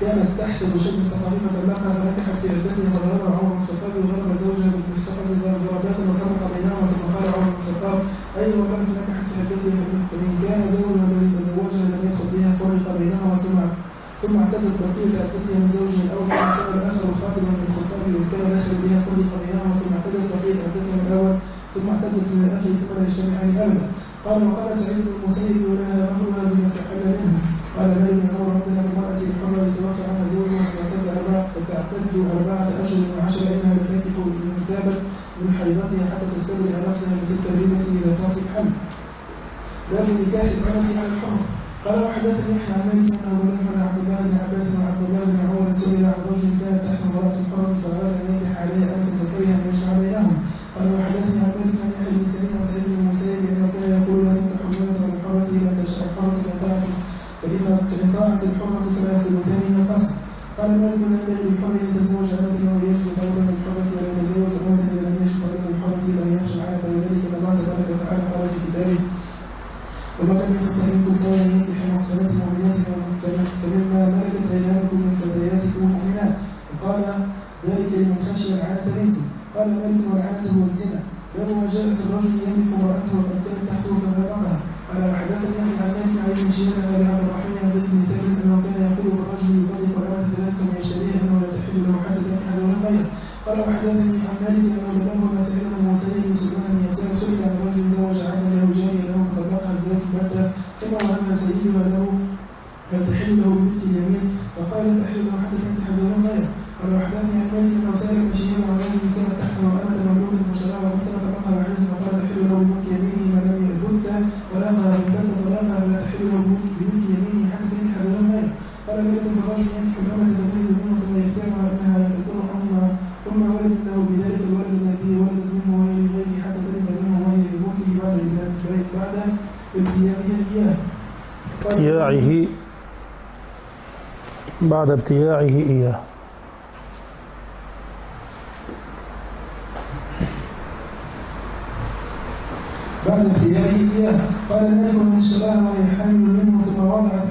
كانت تحت بشكل التقاليد فطلقها فنكحت في عدتها فضربها عمر بن الخطاب وضرب زوجها بالمستقر ضربات وفرق بينهما فقال قال عمر بن الخطاب أي أيوة نكحت في عدتها فإن كان زوجها الذي تزوجها لم يدخل بها فرق بينهما ثم ثم اعتدت بقية عدتها بعد ابتياعه إياه. بعد ابتياعه إياه قال مالك من سلاه ويحمل منه ثم وضع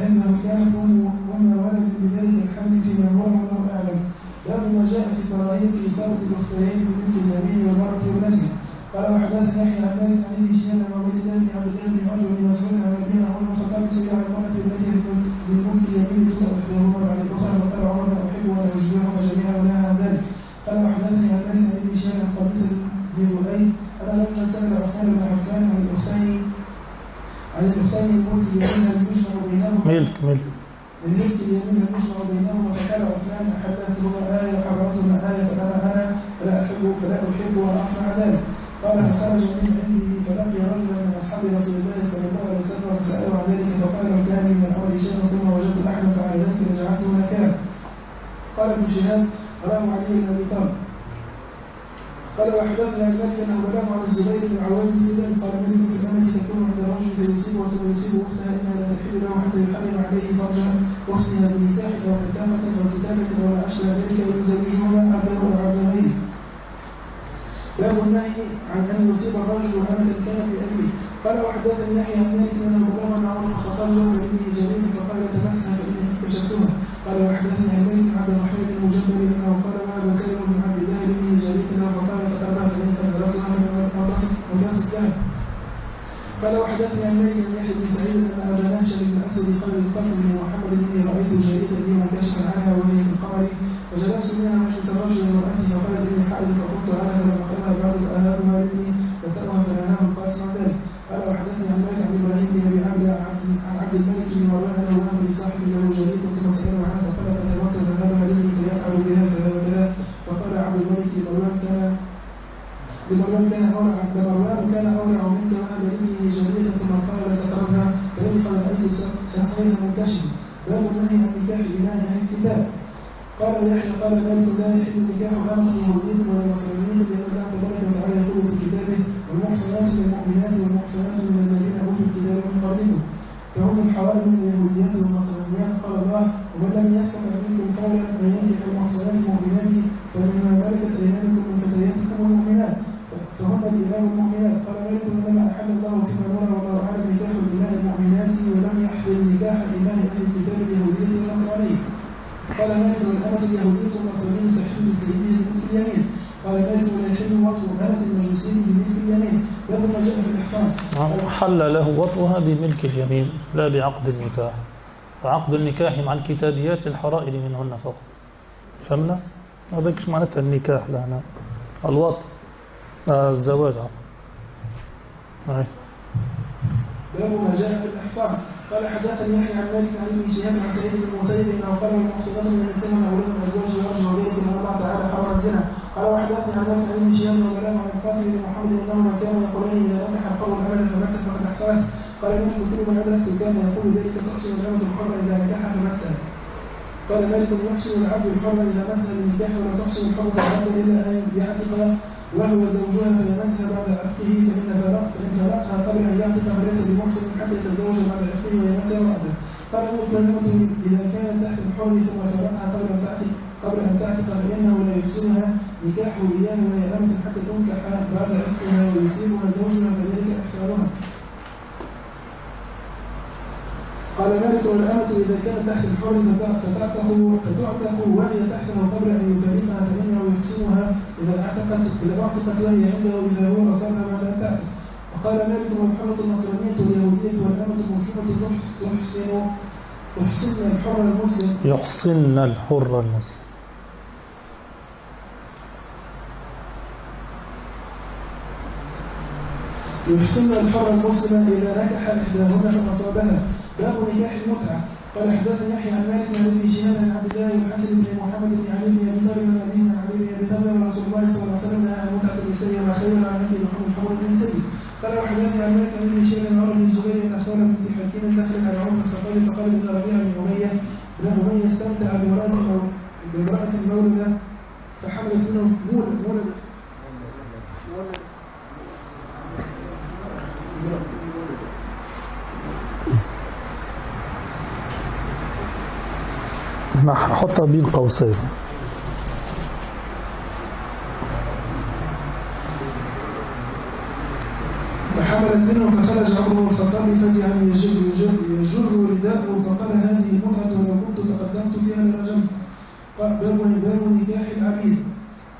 لا بعقد النكاح. فعقد النكاح مع الكتابيات للحرائر منهن فقط. فهمنا؟ هذا إيش معناتها النكاح لهنا الوطء آه الزواج عفوا. باب ما جاء في الإحصان. قال حدثني يحيى عن مالك عن ابن شهاب عن سعيد بن المسيب إنه قال المحصنات من الإنسان من أولاد الازواج يرجع وغيره ان الله تعالى حرم الزنا. قال وحدثني عن مالك عن ابن شهاب وكلام عن القاسم بن محمد انهما كانوا يقولان إذا نكح الحر الامل فمسه فقد احسنه قال مالك كل من ادركت كان يقول ذلك تحسن الامه الحر إذا نكحها فمسه قال مالك يحسن العبد الحر إذا مسها بالنكاح ولا تحسن الحر العبد إلا أن يعتق وهو زوجها فيمسها بعد عتقه فإن فرق فإن فرقها قبل أن يعتق فليس بمحسن حتى يتزوج بعد عتقه ويمسها امرأته قال الأمة إذا كانت تحت الحر ثم فرقها قبل أن تعتق قبل أن تعتق فإنه لا يحسنها نكاحه إياها وهي أمة حتى تنكح بعد عتقها ويصيبها زوجها فذلك إحسانها. قال مالك والأمة إذا كانت تحت الحر فتعتق فتعتق وهي تحته قبل أن يفارقها فإنه يحسنها إذا اعتقت إذا اعتقت وهي عنده إذا هو أصابها بعد أن تعتق. وقال مالك والحرة النصرانية واليهودية والأمة المسلمة تحسن تحسن الحر المسلم. يحصن الحر المسلم. يحسن الحر المسلم إذا نكح إحداهن فأصابها باب نكاح المتعة. قال حدثني يحيى عن مالك بن أبي شهاب عن عبد الله بن حسن بن محمد بن علي بن أبي طالب عن أبيه عن علي بن أبي طالب عن رسول الله صلى الله عليه وسلم نهى عن متعه النساء وما خير عن اكل لحوم الحمر الانسي قال وحدثني عن مالك عن ابن شهاب عن عمر بن الزبير أن اخبر بنت حكيم دخلت على عمر الخطاب فقال إن ربيع بن أمية بن أمية استمتع بامرأة بامراه مولدة فحملت منه مولد مولد أنا هحطها بين قوسين. فحملت منه فخرج عمر بن الخطاب فزعا يجر يجر يجر رداءه فقال هذه متعة ولو كنت تقدمت فيها لرجمت باب باب نكاح العبيد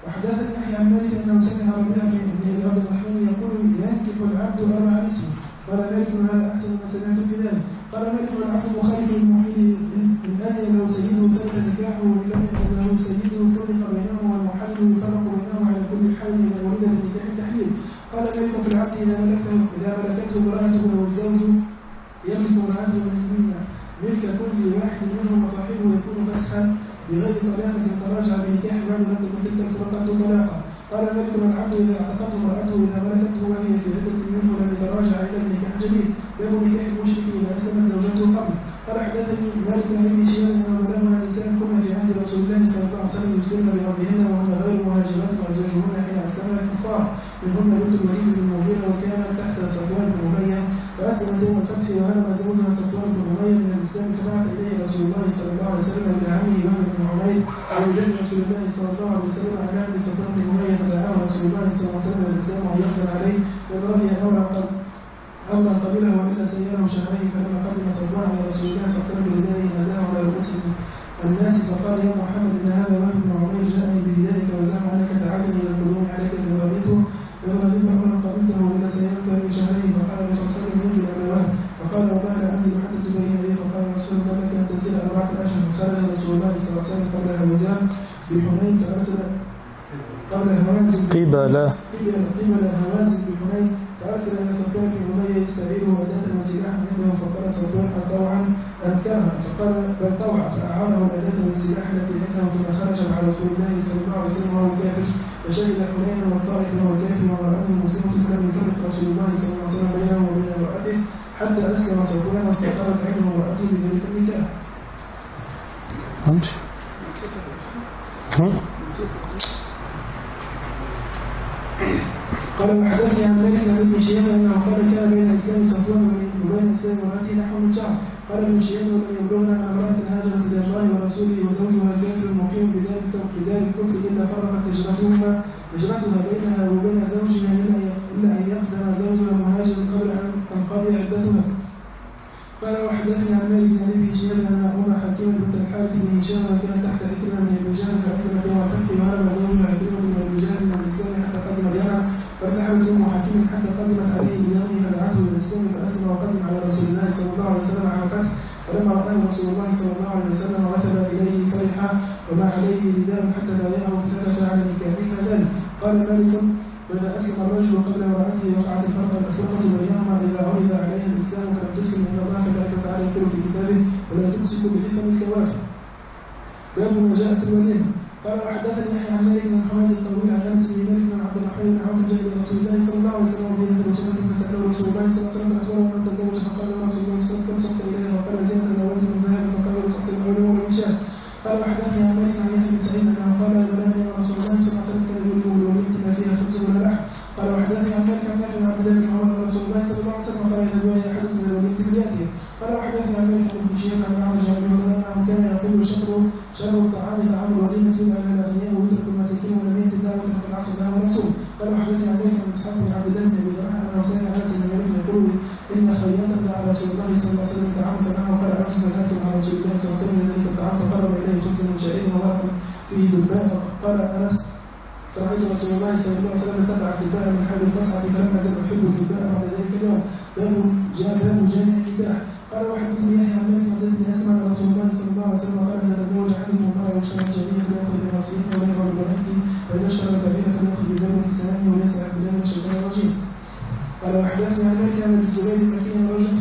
وحدثني يحيى عن مالك أنه سمع ربيع بن عبد الرحمن يقول ينكح العبد أربع نسوة. قال مالك هذا أحسن ما سمعت في ذلك. قال مالك واستيقظت عينه وراته بذلك بالله أمشي. قال وحدثني عن مالك عن ابن شهاب انه قال كان بين اسلام صفوان وبين اسلام امراته نحو من شهر. قال ابن شهاب ولم يبلغنا عن امرأة هاجرت إلى الله ورسوله وزوجها كافر مقيم بذلك بذلك الكفر إلا فرقت هجرتهما هجرتها بينها وبين زوجها مما ان الله صلى الله عليه وسلم تبع الدباء من حول المصعد فلما زال يحب الدباء بعد ذلك اليوم باب باب جامع النكاح قال واحد من يحيى عن مالك زيد بن أسمع ان رسول الله صلى الله عليه وسلم قال إذا تزوج احدكم المراه واشترى الجاريه فليأخذ بناصيتها ولا يرعى ببناته وإذا اشترى البعير فليأخذ بدابه سلامه وليس عن بالله من الشيطان الرجيم قال وحدثني عن مالك عن الزبير بن مكين رجل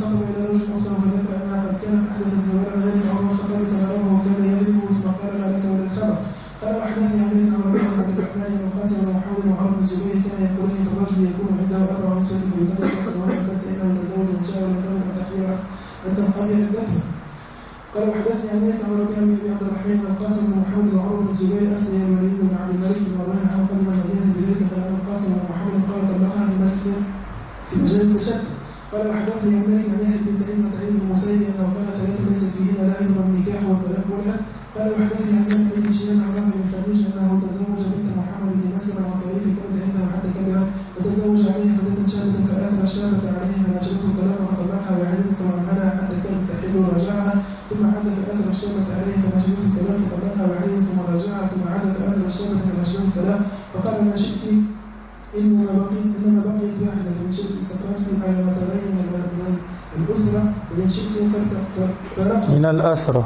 الأثرة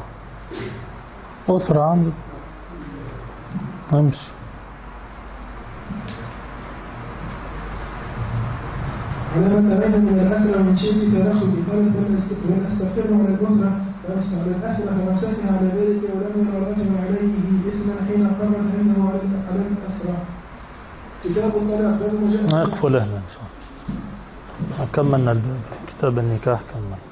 أثرة عندي. امشي. على ما تبين من الأثرة من شيء فنخرج قال بل أستقر على الأثرة فأمسك على الأثرة فأمسكها على ذلك ولم يرى رجل عليه إثما حين قرر أنه على الأثرة كتاب الطلاق. باب مجاهد. يقفل هنا إن شاء الله. كملنا الباب. كتاب النكاح كملنا